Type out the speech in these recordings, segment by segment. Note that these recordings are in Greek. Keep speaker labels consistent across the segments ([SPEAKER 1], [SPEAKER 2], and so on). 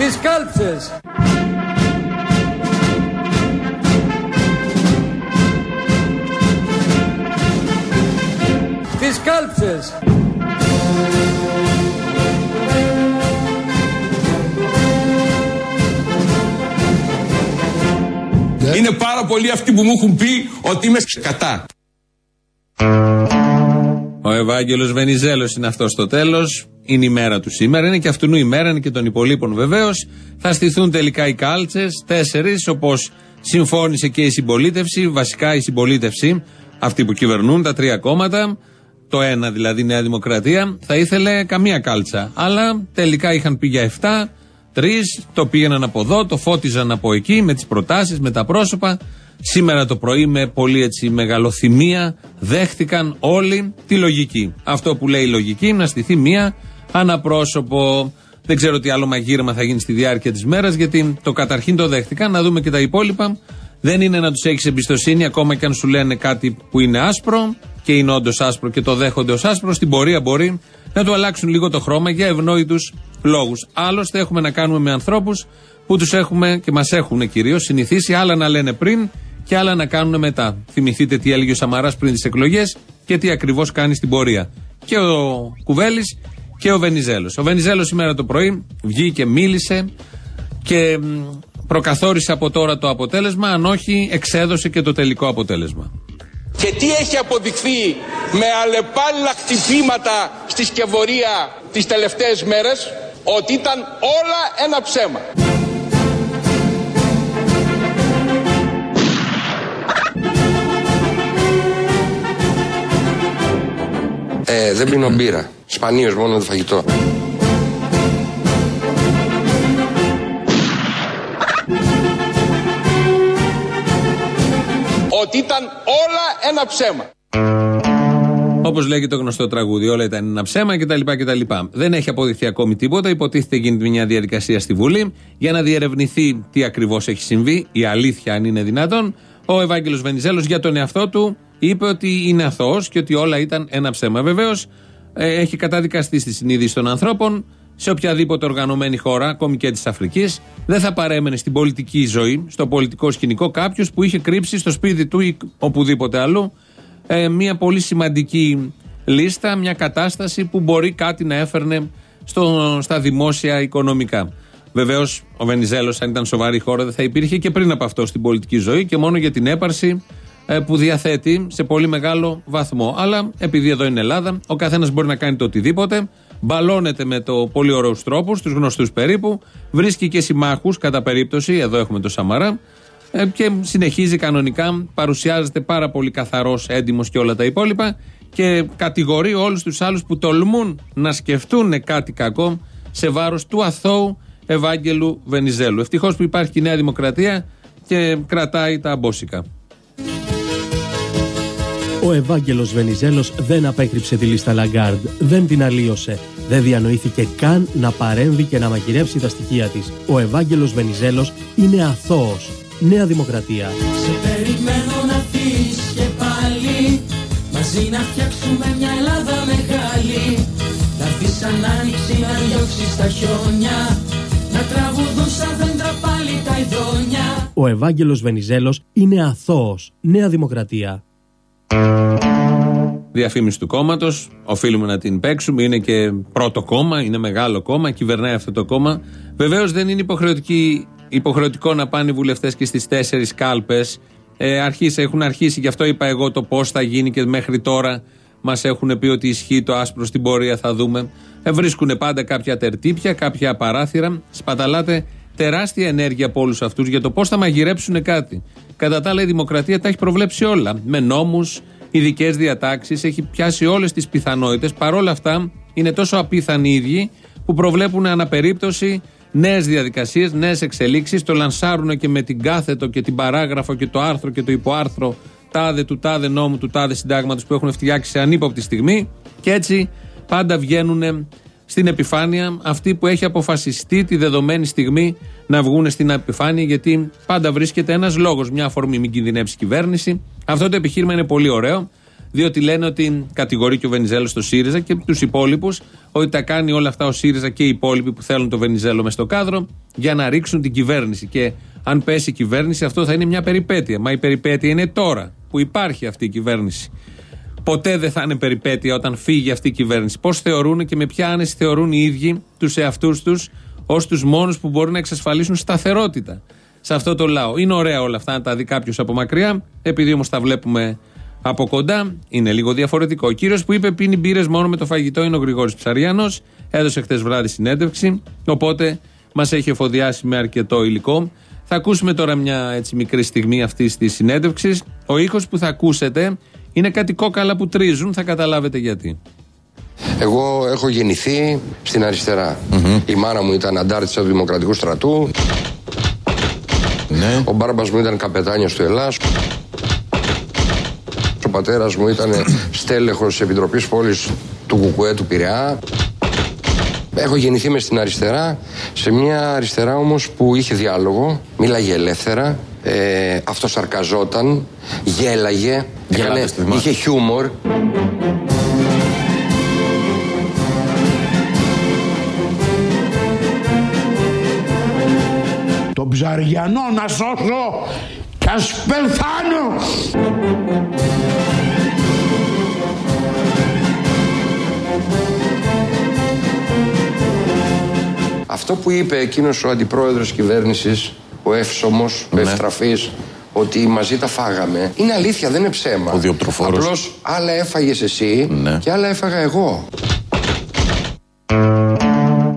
[SPEAKER 1] Στις κάλψες. Στις κάλψες.
[SPEAKER 2] Είναι πάρα πολλοί αυτοί που μου έχουν πει ότι είμαι κατά.
[SPEAKER 3] Ο Ευάγγελος Βενιζέλος είναι αυτός στο τέλος. Είναι η μέρα του σήμερα. Είναι και αυτού η μέρα, είναι και των υπολείπων βεβαίως. Θα στηθούν τελικά οι κάλτσες, τέσσερις, όπως συμφώνησε και η συμπολίτευση. Βασικά η συμπολίτευση, αυτοί που κυβερνούν, τα τρία κόμματα. Το ένα δηλαδή, Νέα Δημοκρατία, θα ήθελε καμία κάλτσα. Αλλά τελικά είχαν πει για 7, τρεις, το πήγαιναν από εδώ, το φώτιζαν από εκεί με τις προτάσεις, με τα πρόσωπα. Σήμερα το πρωί με πολύ έτσι μεγαλοθυμία δέχτηκαν όλοι τη λογική. Αυτό που λέει η λογική να στηθεί μία αναπρόσωπο. Δεν ξέρω τι άλλο μαγείρεμα θα γίνει στη διάρκεια της μέρας, γιατί το καταρχήν το δέχτηκαν. Να δούμε και τα υπόλοιπα. Δεν είναι να τους έχεις εμπιστοσύνη, ακόμα και αν σου λένε κάτι που είναι άσπρο και είναι όντως άσπρο και το δέχονται ως άσπρο. Στην πορεία μπορεί να του αλλάξουν λίγο το χρώμα για ευνόητους λόγους. Άλλωστε, έχουμε να κάνουμε με ανθρώπους που τους έχουμε και μας έχουν κυρίως συνηθίσει άλλα να λένε πριν και άλλα να κάνουν μετά. Θυμηθείτε τι έλεγε ο Σαμαράς πριν τις εκλογές και τι ακριβώς κάνει στην πορεία. Και ο Κουβέλης και ο Βενιζέλος. Ο Βενιζέλος σήμερα το πρωί βγήκε, μίλησε και προκαθόρισε από τώρα το αποτέλεσμα, αν όχι εξέδωσε και το τελικό αποτέλεσμα.
[SPEAKER 2] Και τι έχει αποδειχθεί με αλλεπάλληλα χτυπήματα στη σκευωρία τις τελευταίες μέρες, ότι ήταν όλα ένα ψέμα.
[SPEAKER 4] Ε, δεν πίνω μπύρα. Σπανίως μόνο το φαγητό.
[SPEAKER 2] Ότι ήταν όλα ένα ψέμα.
[SPEAKER 3] Όπως λέγει το γνωστό τραγούδι, όλα ήταν ένα ψέμα κτλ. κτλ. Δεν έχει αποδειχθεί ακόμη τίποτα. Υποτίθεται γίνεται μια διαδικασία στη Βουλή για να διερευνηθεί τι ακριβώς έχει συμβεί, η αλήθεια αν είναι δυνατόν. Ο Ευάγγελος Βενιζέλος για τον εαυτό του είπε ότι είναι αθώος και ότι όλα ήταν ένα ψέμα. Βεβαίως ε, έχει καταδικαστεί στη συνείδηση των ανθρώπων σε οποιαδήποτε οργανωμένη χώρα, ακόμη και της Αφρικής, δεν θα παρέμενε στην πολιτική ζωή, στο πολιτικό σκηνικό, κάποιος που είχε κρύψει στο σπίτι του ή οπουδήποτε αλλού ε, μια πολύ σημαντική λίστα, μια κατάσταση που μπορεί κάτι να έφερνε στο, στα δημόσια οικονομικά. Βεβαίως, ο Βενιζέλος, αν ήταν σοβαρή χώρα, δεν θα υπήρχε και πριν από αυτό στην πολιτική ζωή και μόνο για την έπαρση ε, που διαθέτει σε πολύ μεγάλο βαθμό. Αλλά επειδή εδώ είναι Ελλάδα, ο καθένας μπορεί να κάνει το οτιδήποτε. Μπαλώνεται με το πολύ ωραίους τρόπους, τους γνωστούς περίπου. Βρίσκει και συμμάχους κατά περίπτωση. Εδώ έχουμε το Σαμαρά. Ε, και συνεχίζει κανονικά. Παρουσιάζεται πάρα πολύ καθαρός, έντιμος και όλα τα υπόλοιπα. Και κατηγορεί όλους τους άλλους που τολμούν να σκεφτούν κάτι κακό σε βάρος του αθώου Ευάγγελου Βενιζέλου. Ευτυχώς που υπάρχει και η Νέα Δημοκρατία και κρατάει τα αμπόσικα.
[SPEAKER 5] Ο Ευάγγελος Βενιζέλος δεν απέκρυψε τη λίστα Λαγκάρντ, δεν την αλλίωσε. Δεν διανοήθηκε καν να παρέμβει και να μαγειρεύσει τα στοιχεία της. Ο Ευάγγελος Βενιζέλος είναι αθώος. Νέα Δημοκρατία.
[SPEAKER 6] Σε περιμένω να φύγεις και πάλι Μαζί να φτιάξουμε μια Ελλάδα μεγάλη Να έρθεις σαν άνοιξη να διώξεις τα χιόνια Να τραγουδούν σαν δέντρα πάλι τα ειδόνια
[SPEAKER 5] Ο Ευάγγελος Βενιζέλος είναι αθώος. Νέα Δημοκρατία.
[SPEAKER 3] Διαφήμιση του κόμματος. Οφείλουμε να την παίξουμε. Είναι και πρώτο κόμμα, είναι μεγάλο κόμμα, κυβερνάει αυτό το κόμμα. Βεβαίως δεν είναι υποχρεωτική, υποχρεωτικό να πάνε οι βουλευτές και στις τέσσερις κάλπες. Ε, αρχίσει, έχουν αρχίσει, γι' αυτό είπα εγώ το πώς θα γίνει και μέχρι τώρα μας έχουν πει ότι ισχύει το άσπρο στην πορεία, θα δούμε. Ε, βρίσκουν πάντα κάποια τερτύπια, κάποια παράθυρα. Σπαταλάτε τεράστια ενέργεια από όλους αυτούς για το πώς θα μαγειρέψουν κάτι. Κατά τα άλλα, η δημοκρατία τα έχει προβλέψει όλα. Με νόμους, ειδικές διατάξεις, έχει πιάσει όλες τις πιθανότητες. Παρ' όλα αυτά, είναι τόσο απίθανοι οι ίδιοι που προβλέπουν αναπερίπτωση νέες διαδικασίες, νέες εξελίξεις. Το λανσάρουν και με την κάθετο και την παράγραφο και το άρθρο και το υποάρθρο τάδε του τάδε νόμου του τάδε συντάγματος που έχουν φτιάξει σε ανύποπτη στιγμή. Και έτσι πάντα βγαίνουν στην επιφάνεια αυτοί που έχει αποφασιστεί τη δεδομένη στιγμή να βγουν στην επιφάνεια, γιατί πάντα βρίσκεται ένας λόγος, μια αφορμή, μην κινδυνεύσει η κυβέρνηση. Αυτό το επιχείρημα είναι πολύ ωραίο, Διότι λένε ότι κατηγορεί και ο Βενιζέλος το ΣΥΡΙΖΑ και τους υπόλοιπους ότι τα κάνει όλα αυτά ο ΣΥΡΙΖΑ και οι υπόλοιποι που θέλουν το Βενιζέλο μες στο κάδρο για να ρίξουν την κυβέρνηση. Και αν πέσει η κυβέρνηση, αυτό θα είναι μια περιπέτεια. Μα η περιπέτεια είναι τώρα που υπάρχει αυτή η κυβέρνηση. Ποτέ δεν θα είναι περιπέτεια όταν φύγει αυτή η κυβέρνηση. Πώς θεωρούν και με ποια άνεση θεωρούν οι ίδιοι τους εαυτούς τους ως τους μόνους που μπορούν να εξασφαλίσουν σταθερότητα σε αυτό το λαό. Είναι ωραία όλα αυτά να τα δει κάποιος από μακριά, επειδή όμως τα βλέπουμε από κοντά, είναι λίγο διαφορετικό. Ο κύριος που είπε πίνει μπύρες μόνο με το φαγητό είναι ο Γρηγόρης Ψαριάνο. Έδωσε χτε βράδυ συνέντευξη, οπότε μας έχει εφοδιάσει με αρκετό υλικό. Θα ακούσουμε τώρα μια έτσι μικρή στιγμή αυτής της συνέντευξης. Ο ήχος που θα ακούσετε είναι κάτι κόκαλα που τρίζουν, θα καταλάβετε γιατί.
[SPEAKER 4] Εγώ έχω γεννηθεί στην αριστερα Η μάνα μου ήταν αντάρτης του Δημοκρατικού Στρατού.
[SPEAKER 7] Ναι.
[SPEAKER 4] Ο μπάρμπας μου ήταν καπετάνιος του Ελλάς. Ο πατέρας μου ήταν στέλεχος της Επιτροπής Πόλης του Κουκουέ του Πειραιά. Έχω γεννηθεί μες στην αριστερά, σε μια αριστερά όμως που είχε διάλογο, μίλαγε ελεύθερα, ε, αυτοσαρκαζόταν, γέλαγε,
[SPEAKER 7] Γελάτε
[SPEAKER 4] έκανε-
[SPEAKER 7] στη δημόσια.
[SPEAKER 4] είχε χιούμορ.
[SPEAKER 8] Το ψαριανό να σώσω κι ας πεθάνω.
[SPEAKER 4] Αυτό που είπε εκείνος ο αντιπρόεδρος κυβέρνησης, ο εύσωμος, ο
[SPEAKER 7] Ναι.
[SPEAKER 4] ευτραφής, ότι μαζί τα φάγαμε, είναι αλήθεια, δεν είναι ψέμα.
[SPEAKER 7] Ο διοπτροφόρος.
[SPEAKER 4] Απλώς άλλα έφαγες εσύ
[SPEAKER 7] Ναι.
[SPEAKER 4] και άλλα έφαγα εγώ.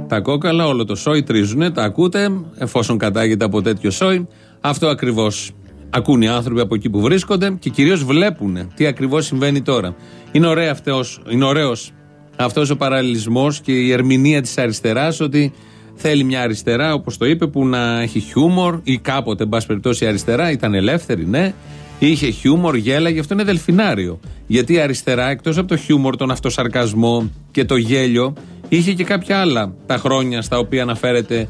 [SPEAKER 3] Τα κόκαλα, όλο το σόι τρίζουνε, τα ακούτε, εφόσον κατάγεται από τέτοιο σόι. Αυτό ακριβώς ακούν οι άνθρωποι από εκεί που βρίσκονται και κυρίως βλέπουν τι ακριβώς συμβαίνει τώρα. Είναι, ωραία αυτός, είναι ωραίος αυτός ο παραλληλισμός και η ερμηνεία της αριστεράς ότι θέλει μια αριστερά, όπως το είπε, που να έχει χιούμορ ή κάποτε, εν πάση περιπτώσει, η αριστερά ήταν ελεύθερη, ναι, είχε χιούμορ, γέλαγε, αυτό είναι δελφινάριο. Γιατί η αριστερά, εκτός από το χιούμορ, τον αυτοσαρκασμό και το γέλιο, είχε και κάποια άλλα τα χρόνια στα οποία αναφέρεται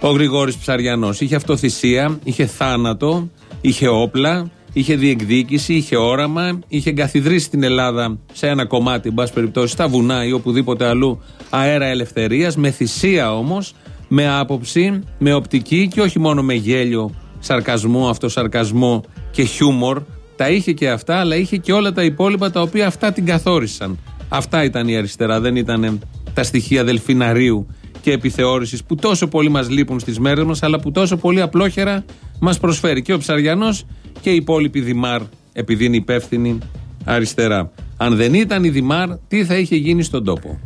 [SPEAKER 3] ο Γρηγόρης Ψαριανός. Είχε αυτοθυσία, είχε θάνατο, είχε όπλα, είχε διεκδίκηση, είχε όραμα, είχε εγκαθιδρύσει την Ελλάδα σε ένα κομμάτι, εν πάση περιπτώσει, στα βουνά ή οπουδήποτε αλλού, αέρα ελευθερίας, με θυσία όμως, με άποψη, με οπτική και όχι μόνο με γέλιο, σαρκασμό, αυτοσαρκασμό και χιούμορ. Τα είχε και αυτά, αλλά είχε και όλα τα υπόλοιπα τα οποία αυτά την καθόρισαν. Αυτά ήταν η αριστερά, δεν ήταν τα στοιχεία δελφιναρίου και επιθεώρησης που τόσο πολύ μας λείπουν στις μέρες μας, αλλά που τόσο πολύ απλόχερα μας προσφέρει και ο Ψαριανός και οι υπόλοιποι Δημάρ, επειδή είναι υπεύθυνοι αριστερά. Αν δεν ήταν η Δημάρ, τι θα είχε γίνει στον τόπο;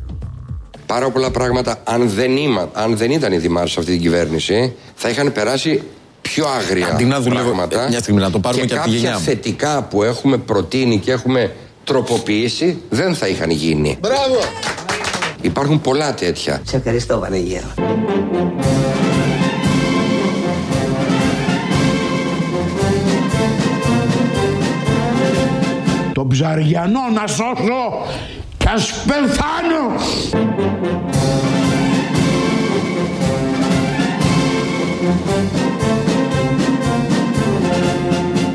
[SPEAKER 4] Πάρα πολλά πράγματα, αν δεν, είμα, αν δεν ήταν οι δημάρχοι σε αυτή την κυβέρνηση, θα είχαν περάσει πιο άγρια
[SPEAKER 7] Αντί να δουλεύω-
[SPEAKER 4] πράγματα.
[SPEAKER 7] ε, μια στιγμή να το πάρουμε
[SPEAKER 4] και
[SPEAKER 7] και από τη
[SPEAKER 4] κάποια
[SPEAKER 7] γενιά μου.
[SPEAKER 4] θετικά που έχουμε προτείνει και έχουμε τροποποιήσει δεν θα είχαν γίνει.
[SPEAKER 9] Μπράβο!
[SPEAKER 4] Υπάρχουν πολλά τέτοια.
[SPEAKER 9] Σε ευχαριστώ Βανεγέρο.
[SPEAKER 8] Το ψαριανό να σώσω κι ας πεθάνω.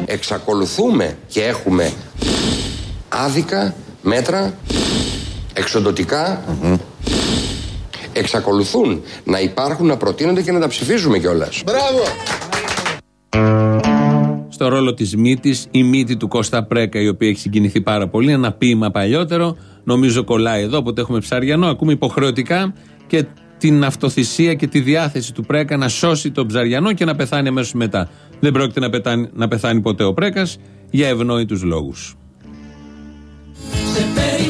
[SPEAKER 4] Εξακολουθούμε και έχουμε άδικα μέτρα εξοντοτικά εξακολουθούν να υπάρχουν, να προτείνονται και να τα ψηφίζουμε κιόλας.
[SPEAKER 9] Μπράβο!
[SPEAKER 3] στο ρόλο της μύτης, η μύτη του Κώστα Πρέκα, η οποία έχει συγκινηθεί πάρα πολύ. Ένα ποίημα παλιότερο, νομίζω κολλάει εδώ. Όποτε έχουμε ψαριανό, ακούμε υποχρεωτικά και την αυτοθυσία και τη διάθεση του Πρέκα να σώσει τον ψαριανό και να πεθάνει αμέσως μετά. Δεν πρόκειται να πεθάνει, να πεθάνει ποτέ ο Πρέκας για ευνόητους λόγους.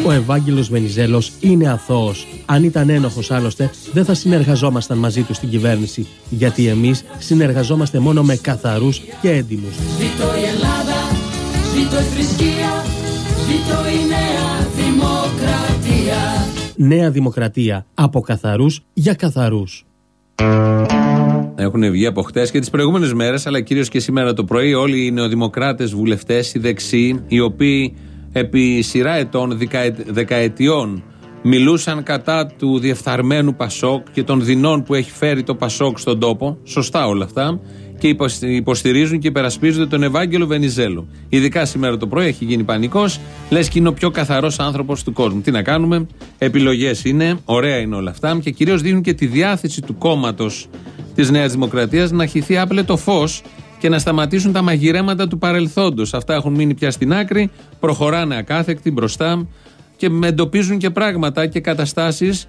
[SPEAKER 5] Ο Ευάγγελος Βενιζέλος είναι αθώος. Αν ήταν ένοχος άλλωστε, δεν θα συνεργαζόμασταν μαζί του στην κυβέρνηση. Γιατί εμείς συνεργαζόμαστε μόνο με καθαρούς και έντιμους.
[SPEAKER 6] Ζήτω η Ελλάδα, ζήτω η θρησκεία, ζήτω η νέα δημοκρατία.
[SPEAKER 5] Νέα Δημοκρατία. Από καθαρούς για καθαρούς.
[SPEAKER 3] Έχουν βγει από χτες και τις προηγούμενες μέρες, αλλά κυρίως και σήμερα το πρωί, όλοι οι νεοδημοκράτες βουλευτές, οι δεξιοί, οι οποίοι επί σειρά ετών, δικαε- δεκαετιών, μιλούσαν κατά του διεφθαρμένου Πασόκ και των δεινών που έχει φέρει το Πασόκ στον τόπο. Σωστά όλα αυτά. Και υποσ- υποστηρίζουν και υπερασπίζονται τον Ευάγγελο Βενιζέλο. Ειδικά σήμερα το πρωί έχει γίνει πανικός, λες και είναι ο πιο καθαρός άνθρωπος του κόσμου. Τι να κάνουμε, επιλογές είναι, ωραία είναι όλα αυτά και κυρίως δίνουν και τη διάθεση του κόμματος της Νέας Δημοκρατίας να χυθεί άπλετο φως και να σταματήσουν τα μαγειρέματα του παρελθόντος. Αυτά έχουν μείνει πια στην άκρη, προχωράνε ακάθεκτοι μπροστά και με εντοπίζουν και πράγματα και καταστάσεις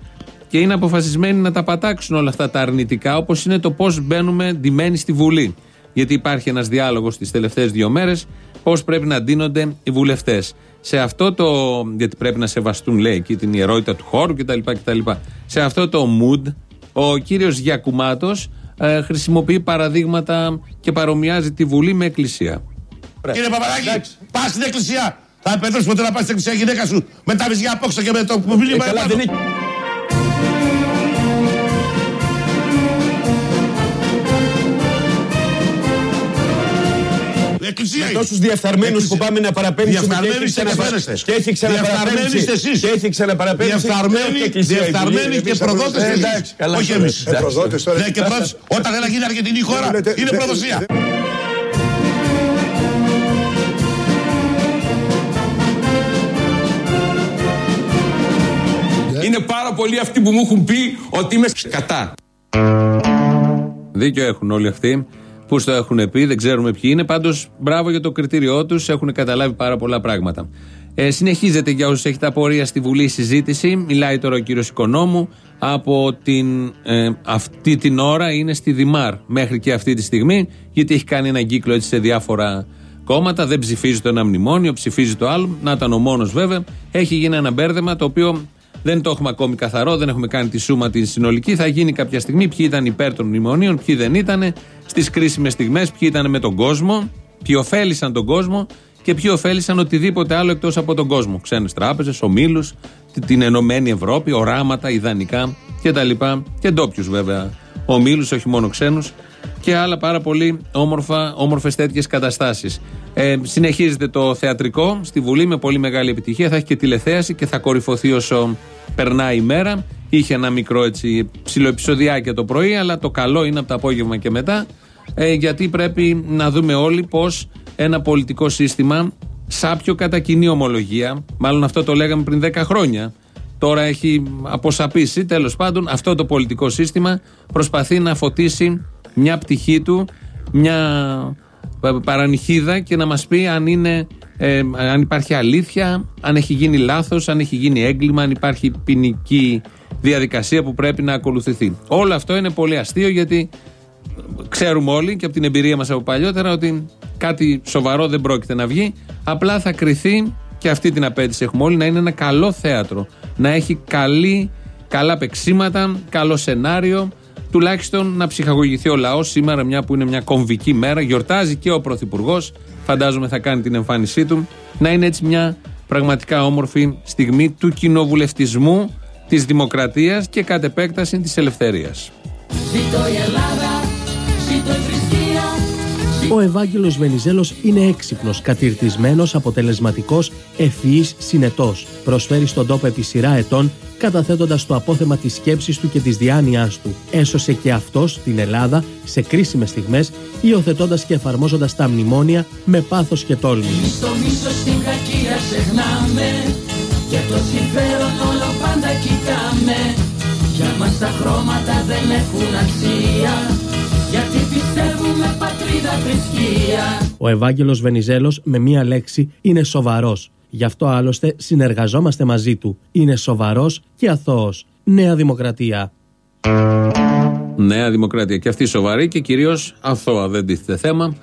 [SPEAKER 3] και είναι αποφασισμένοι να τα πατάξουν όλα αυτά τα αρνητικά, όπως είναι το πώς μπαίνουμε ντυμένοι στη Βουλή. Γιατί υπάρχει ένας διάλογος τις τελευταίες δύο μέρες, πώς πρέπει να ντύνονται οι βουλευτές. Σε αυτό το. Γιατί πρέπει να σεβαστούν, λέει εκεί, την ιερότητα του χώρου κτλ. κτλ. Σε αυτό το mood, ο κύριος Γιακουμάτος ε, χρησιμοποιεί παραδείγματα και παρομοιάζει τη Βουλή με εκκλησία.
[SPEAKER 7] Κύριε Παπαδάκη, πας στην εκκλησία. Θα επέτρεψε ποτέ να πας στην εκκλησία η γυναίκα σου με τα βυζιά απόξω και με το μήνυμα επάνω. Εκκλησία
[SPEAKER 9] Με
[SPEAKER 7] είναι.
[SPEAKER 9] τόσου διεφθαρμένους που πάμε να παραπέμψουμε και
[SPEAKER 7] Διεφθαρμένοι
[SPEAKER 9] έχει
[SPEAKER 7] είστε και
[SPEAKER 9] ξαναπα-
[SPEAKER 7] φαίνεστε.
[SPEAKER 9] και έχει ξαναπαραπέμψει.
[SPEAKER 7] Διεφθαρμένοι είστε εσείς.
[SPEAKER 9] Και έχει ξαναπαραπέμψει.
[SPEAKER 7] Διεφθαρμένοι,
[SPEAKER 9] και εκκλησία η Βουλή.
[SPEAKER 7] διεφθαρμένοι και
[SPEAKER 9] Εμείς θα
[SPEAKER 7] προδότες
[SPEAKER 9] προσθέσουμε.
[SPEAKER 7] εσείς.
[SPEAKER 9] Εντάξει, καλά,
[SPEAKER 7] Όχι
[SPEAKER 9] καλά.
[SPEAKER 7] εμείς.
[SPEAKER 9] Εντάξει.
[SPEAKER 8] προδότες τώρα.
[SPEAKER 7] Ναι, και πρώτος, όταν δεν γίνει Αργεντινή χώρα,
[SPEAKER 8] λέτε-
[SPEAKER 7] είναι
[SPEAKER 8] δεν-
[SPEAKER 7] προδοσία.
[SPEAKER 2] Είναι πάρα πολλοί αυτοί που μου έχουν πει ότι είμαι κατά.
[SPEAKER 3] Δίκιο έχουν όλοι αυτοί που στο έχουν πει, δεν ξέρουμε ποιοι είναι. Πάντως, μπράβο για το κριτήριό τους, έχουν καταλάβει πάρα πολλά πράγματα. Ε, συνεχίζεται για όσους έχετε απορία στη Βουλή η συζήτηση. Μιλάει τώρα ο κύριος Οικονόμου. Από την, ε, αυτή την ώρα είναι στη Δημάρ μέχρι και αυτή τη στιγμή, γιατί έχει κάνει ένα κύκλο έτσι σε διάφορα κόμματα. Δεν ψηφίζει το ένα μνημόνιο, ψηφίζει το άλλο. Να ήταν ο μόνος βέβαια. Έχει γίνει ένα μπέρδεμα το οποίο δεν το έχουμε ακόμη καθαρό, δεν έχουμε κάνει τη σούμα τη συνολική. Θα γίνει κάποια στιγμή ποιοι ήταν υπέρ των μνημονίων, ποιοι δεν ήταν, στις κρίσιμες στιγμές, ποιοι ήταν με τον κόσμο, ποιοι ωφέλησαν τον κόσμο και ποιοι ωφέλησαν οτιδήποτε άλλο εκτός από τον κόσμο. Ξένες τράπεζες, ομίλους, την Ενωμένη Ευρώπη, οράματα, ιδανικά κτλ. Και ντόπιους βέβαια ομίλους, όχι μόνο ξένους και άλλα πάρα πολύ όμορφα, όμορφες τέτοιες καταστάσεις. Ε, συνεχίζεται το θεατρικό στη Βουλή με πολύ μεγάλη επιτυχία. Θα έχει και τηλεθέαση και θα κορυφωθεί όσο περνάει η μέρα. Είχε ένα μικρό έτσι ψιλοεπισοδιάκι το πρωί, αλλά το καλό είναι από το απόγευμα και μετά. Ε, γιατί πρέπει να δούμε όλοι πως ένα πολιτικό σύστημα σάπιο κατά κοινή ομολογία, μάλλον αυτό το λέγαμε πριν 10 χρόνια, τώρα έχει αποσαπήσει. Τέλος πάντων, αυτό το πολιτικό σύστημα προσπαθεί να φωτίσει μια πτυχή του, μια πα- παρανυχίδα και να μας πει αν, είναι, ε, αν υπάρχει αλήθεια, αν έχει γίνει λάθος, αν έχει γίνει έγκλημα, αν υπάρχει ποινική διαδικασία που πρέπει να ακολουθηθεί. Όλο αυτό είναι πολύ αστείο γιατί ξέρουμε όλοι και από την εμπειρία μας από παλιότερα ότι κάτι σοβαρό δεν πρόκειται να βγει. Απλά θα κριθεί και αυτή την απέτηση έχουμε όλοι να είναι ένα καλό θέατρο. Να έχει καλή, καλά παίξίματα, καλό σενάριο. Τουλάχιστον να ψυχαγωγηθεί ο λαός σήμερα, μια που είναι μια κομβική μέρα. Γιορτάζει και ο Πρωθυπουργός. Φαντάζομαι θα κάνει την εμφάνισή του. Να είναι έτσι μια πραγματικά όμορφη στιγμή του κοινοβουλευτισμού, της δημοκρατίας και κατ' επέκταση της ελευθερίας.
[SPEAKER 6] Ζήτω η Ελλάδα, ζήτω η θρησκεία,
[SPEAKER 5] Ο Ευάγγελος Βενιζέλος είναι έξυπνος, κατηρτισμένος, αποτελεσματικός, ευφυής, συνετός. Προσφέρει στον τόπο επί σειρά ετών, καταθέτοντας το απόθεμα της σκέψης του και της διάνοιάς του. Έσωσε και αυτός την Ελλάδα σε κρίσιμες στιγμές, υιοθετώντας και εφαρμόζοντας τα μνημόνια με πάθος και τόλμη.
[SPEAKER 6] στο μίσος στην κακία ξεχνάμε και το συμφέρον όλο πάντα κοιτάμε για μας τα χρώματα δεν έχουν αξία γιατί πιστεύουμε πατρίδα θρησκεία
[SPEAKER 5] Ο Ευάγγελος Βενιζέλος με μία λέξη είναι σοβαρός. Γι' αυτό άλλωστε συνεργαζόμαστε μαζί του. Είναι σοβαρός και αθώος. Νέα Δημοκρατία.
[SPEAKER 3] Νέα Δημοκρατία. Και αυτή σοβαρή και κυρίως αθώα. Δεν τίθεται θέμα.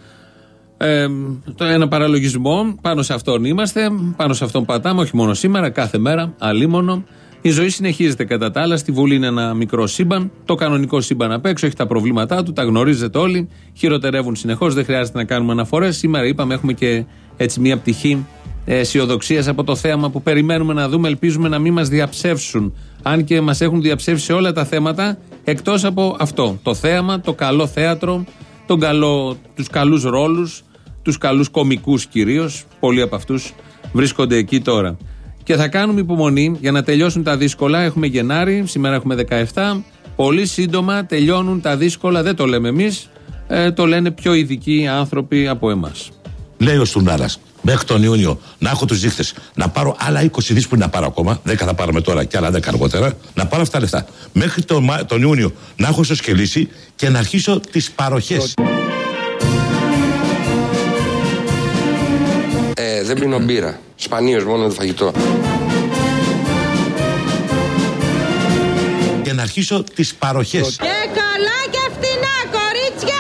[SPEAKER 3] Ε, το ένα παραλογισμό, πάνω σε αυτόν είμαστε, πάνω σε αυτόν πατάμε, όχι μόνο σήμερα, κάθε μέρα, αλίμονο. Η ζωή συνεχίζεται κατά τα άλλα. Στη Βουλή είναι ένα μικρό σύμπαν. Το κανονικό σύμπαν απ' έξω έχει τα προβλήματά του, τα γνωρίζετε όλοι. Χειροτερεύουν συνεχώς, δεν χρειάζεται να κάνουμε αναφορές. Σήμερα είπαμε, έχουμε και έτσι μια πτυχή αισιοδοξίας από το θέαμα που περιμένουμε να δούμε. Ελπίζουμε να μην μας διαψεύσουν. Αν και μας έχουν διαψεύσει σε όλα τα θέματα, εκτός από αυτό. Το θέαμα, το καλό θέατρο, τον καλό, τους καλούς ρόλους, τους καλούς κομικούς κυρίως, πολλοί από αυτούς βρίσκονται εκεί τώρα. Και θα κάνουμε υπομονή για να τελειώσουν τα δύσκολα. Έχουμε Γενάρη, σήμερα έχουμε 17. Πολύ σύντομα τελειώνουν τα δύσκολα, δεν το λέμε εμείς. ε, το λένε πιο ειδικοί άνθρωποι από εμάς.
[SPEAKER 7] Λέει ο Στουνάρα, μέχρι τον Ιούνιο να έχω τους δείχτες, να πάρω άλλα 20 δις που είναι να πάρω ακόμα, 10 θα πάρουμε τώρα και άλλα 10 αργότερα, να πάρω αυτά τα λεφτά. Μέχρι τον, Μα- τον Ιούνιο να έχω ισοσκελήσει και να αρχίσω τις
[SPEAKER 4] παροχές. Δεν πίνω μπύρα. Σπανίως μόνο το φαγητό.
[SPEAKER 7] Και να αρχίσω τις παροχές.
[SPEAKER 10] Και καλά και φτηνά κορίτσια!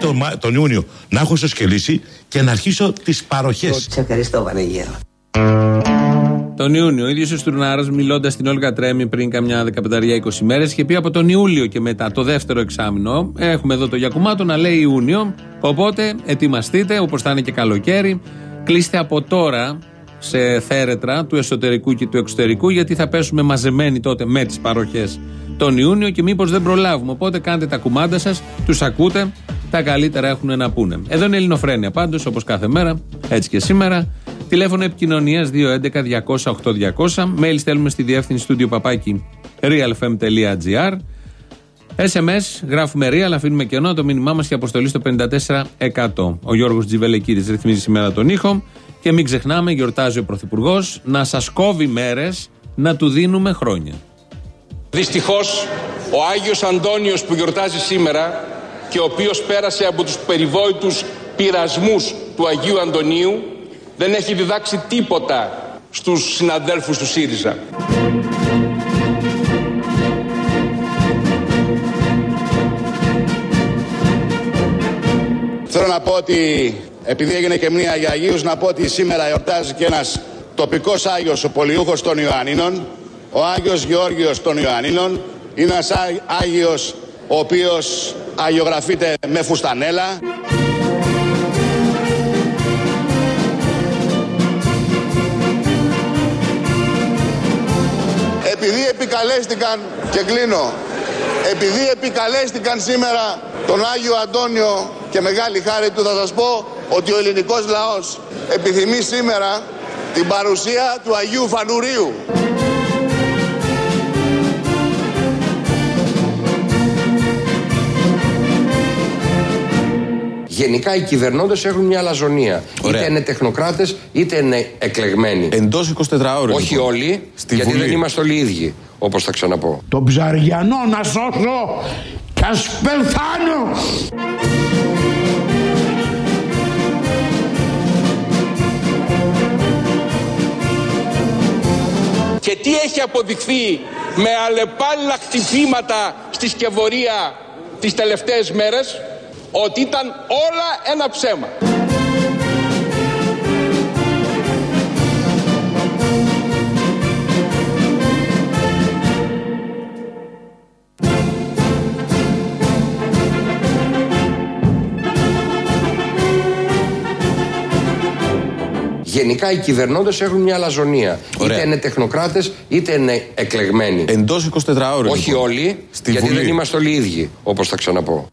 [SPEAKER 7] Τον, Μα- τον Ιούνιο να έχω ισοσκελήσει και να αρχίσω τις παροχές.
[SPEAKER 11] Σε ευχαριστώ Βανεγέρο.
[SPEAKER 3] Τον Ιούνιο, ο ίδιος ο Στουρνάρας, μιλώντας στην Όλγα Τρέμι πριν καμιά 15-20 μέρες, είχε πει από τον Ιούλιο και μετά, το δεύτερο εξάμεινο. Έχουμε εδώ το Γιακουμάτο να λέει Ιούνιο. Οπότε ετοιμαστείτε, όπως θα είναι και καλοκαίρι. Κλείστε από τώρα σε θέρετρα του εσωτερικού και του εξωτερικού, γιατί θα πέσουμε μαζεμένοι τότε με τις παροχές τον Ιούνιο και μήπως δεν προλάβουμε. Οπότε κάντε τα κουμάντα σας, τους ακούτε, τα καλύτερα έχουν να πούνε. Εδώ είναι η Ελληνοφρένεια πάντως, όπως κάθε μέρα, έτσι και σήμερα. Τηλέφωνο επικοινωνίας 211-200-8200. Mail στέλνουμε στη διεύθυνση του παπάκι realfm.gr. SMS, γράφουμε real, αφήνουμε κενό το μήνυμά μας και αποστολή στο 54%. Ο Γιώργος Τζιβελεκίδης ρυθμίζει σήμερα τον ήχο. Και μην ξεχνάμε, γιορτάζει ο Πρωθυπουργός, να σας κόβει μέρες να του δίνουμε χρόνια.
[SPEAKER 2] Δυστυχώς, ο Άγιος Αντώνιος που γιορτάζει σήμερα και ο οποίος πέρασε από τους περιβόητους πειρασμούς του Αγίου Αντωνίου δεν έχει διδάξει τίποτα στους συναδέλφους του ΣΥΡΙΖΑ.
[SPEAKER 12] Θέλω να πω ότι επειδή έγινε και μία για Αγίους να πω ότι σήμερα εορτάζει και ένας τοπικός Άγιος ο Πολιούχος των Ιωαννίνων ο Άγιος Γεώργιος των Ιωαννίνων είναι ένας Ά- Άγιος ο οποίος αγιογραφείται με φουστανέλα Επειδή επικαλέστηκαν και κλείνω επειδή επικαλέστηκαν σήμερα τον Άγιο Αντώνιο και μεγάλη χάρη του θα σας πω ότι ο ελληνικός λαός επιθυμεί σήμερα την παρουσία του Αγίου Φανουρίου.
[SPEAKER 4] Γενικά οι κυβερνώντες έχουν μια αλαζονία.
[SPEAKER 9] Ωραία.
[SPEAKER 4] Είτε είναι τεχνοκράτες είτε είναι εκλεγμένοι.
[SPEAKER 9] Εντός 24 ώρων.
[SPEAKER 4] Όχι όλοι,
[SPEAKER 9] Στη
[SPEAKER 4] γιατί
[SPEAKER 9] Βουλή.
[SPEAKER 4] δεν είμαστε όλοι ίδιοι, όπως θα ξαναπώ.
[SPEAKER 8] Τον ψαριανό να σώσω κι ας πεθάνω.
[SPEAKER 2] Και τι έχει αποδειχθεί με αλλεπάλληλα χτυπήματα στη σκευωρία τις τελευταίες μέρες; Ότι ήταν όλα ένα ψέμα.
[SPEAKER 4] Γενικά οι κυβερνώντες έχουν μια αλαζονία.
[SPEAKER 9] Ωραία.
[SPEAKER 4] Είτε είναι τεχνοκράτες είτε είναι εκλεγμένοι.
[SPEAKER 9] Εντός 24 ώρων.
[SPEAKER 4] Όχι
[SPEAKER 9] λοιπόν.
[SPEAKER 4] όλοι,
[SPEAKER 9] Στη
[SPEAKER 4] γιατί
[SPEAKER 9] Βουλή.
[SPEAKER 4] δεν είμαστε όλοι ίδιοι, όπως θα ξαναπώ.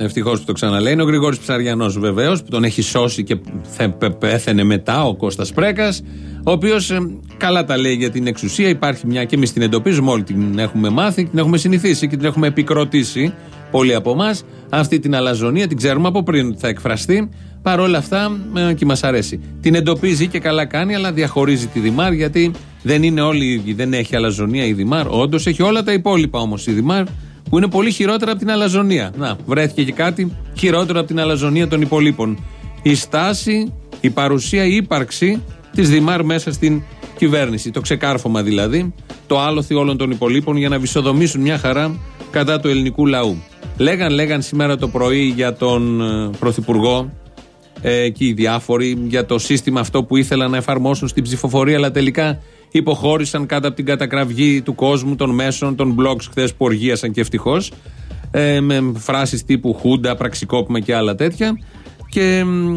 [SPEAKER 3] Ευτυχώς που το ξαναλέει. Είναι ο Γρηγόρης Ψαριανός βεβαίως, που τον έχει σώσει και θα πε- πέθαινε μετά ο Κώστας Πρέκας. Ο οποίος καλά τα λέει για την εξουσία. Υπάρχει μια και εμείς την εντοπίζουμε, όλοι την έχουμε μάθει, την έχουμε συνηθίσει και την έχουμε επικροτήσει πολλοί από εμάς. Αυτή την αλαζονία την ξέρουμε από πριν ότι θα εκφραστεί. Παρ' όλα αυτά ε, και μας αρέσει. Την εντοπίζει και καλά κάνει, αλλά διαχωρίζει τη Δημάρ γιατί δεν είναι όλοι οι ίδιοι. Δεν έχει αλαζονία η Δημάρ. Όντως έχει όλα τα υπόλοιπα όμως η Δημάρ που είναι πολύ χειρότερα από την αλαζονία. Να, βρέθηκε και κάτι χειρότερο από την αλαζονία των υπολείπων. Η στάση, η παρουσία, η ύπαρξη της Δημάρ μέσα στην κυβέρνηση. Το ξεκάρφωμα δηλαδή, το άλοθη όλων των υπολείπων για να βυσοδομήσουν μια χαρά κατά του ελληνικού λαού. Λέγαν, λέγαν σήμερα το πρωί για τον ε, Πρωθυπουργό ε, και οι διάφοροι για το σύστημα αυτό που ήθελαν να εφαρμόσουν στην ψηφοφορία, αλλά τελικά υποχώρησαν κάτω από την κατακραυγή του κόσμου, των μέσων, των blogs χθες που οργίασαν και ευτυχώς. Ε, με φράσεις τύπου Χούντα, πραξικόπημα και άλλα τέτοια. Και μ,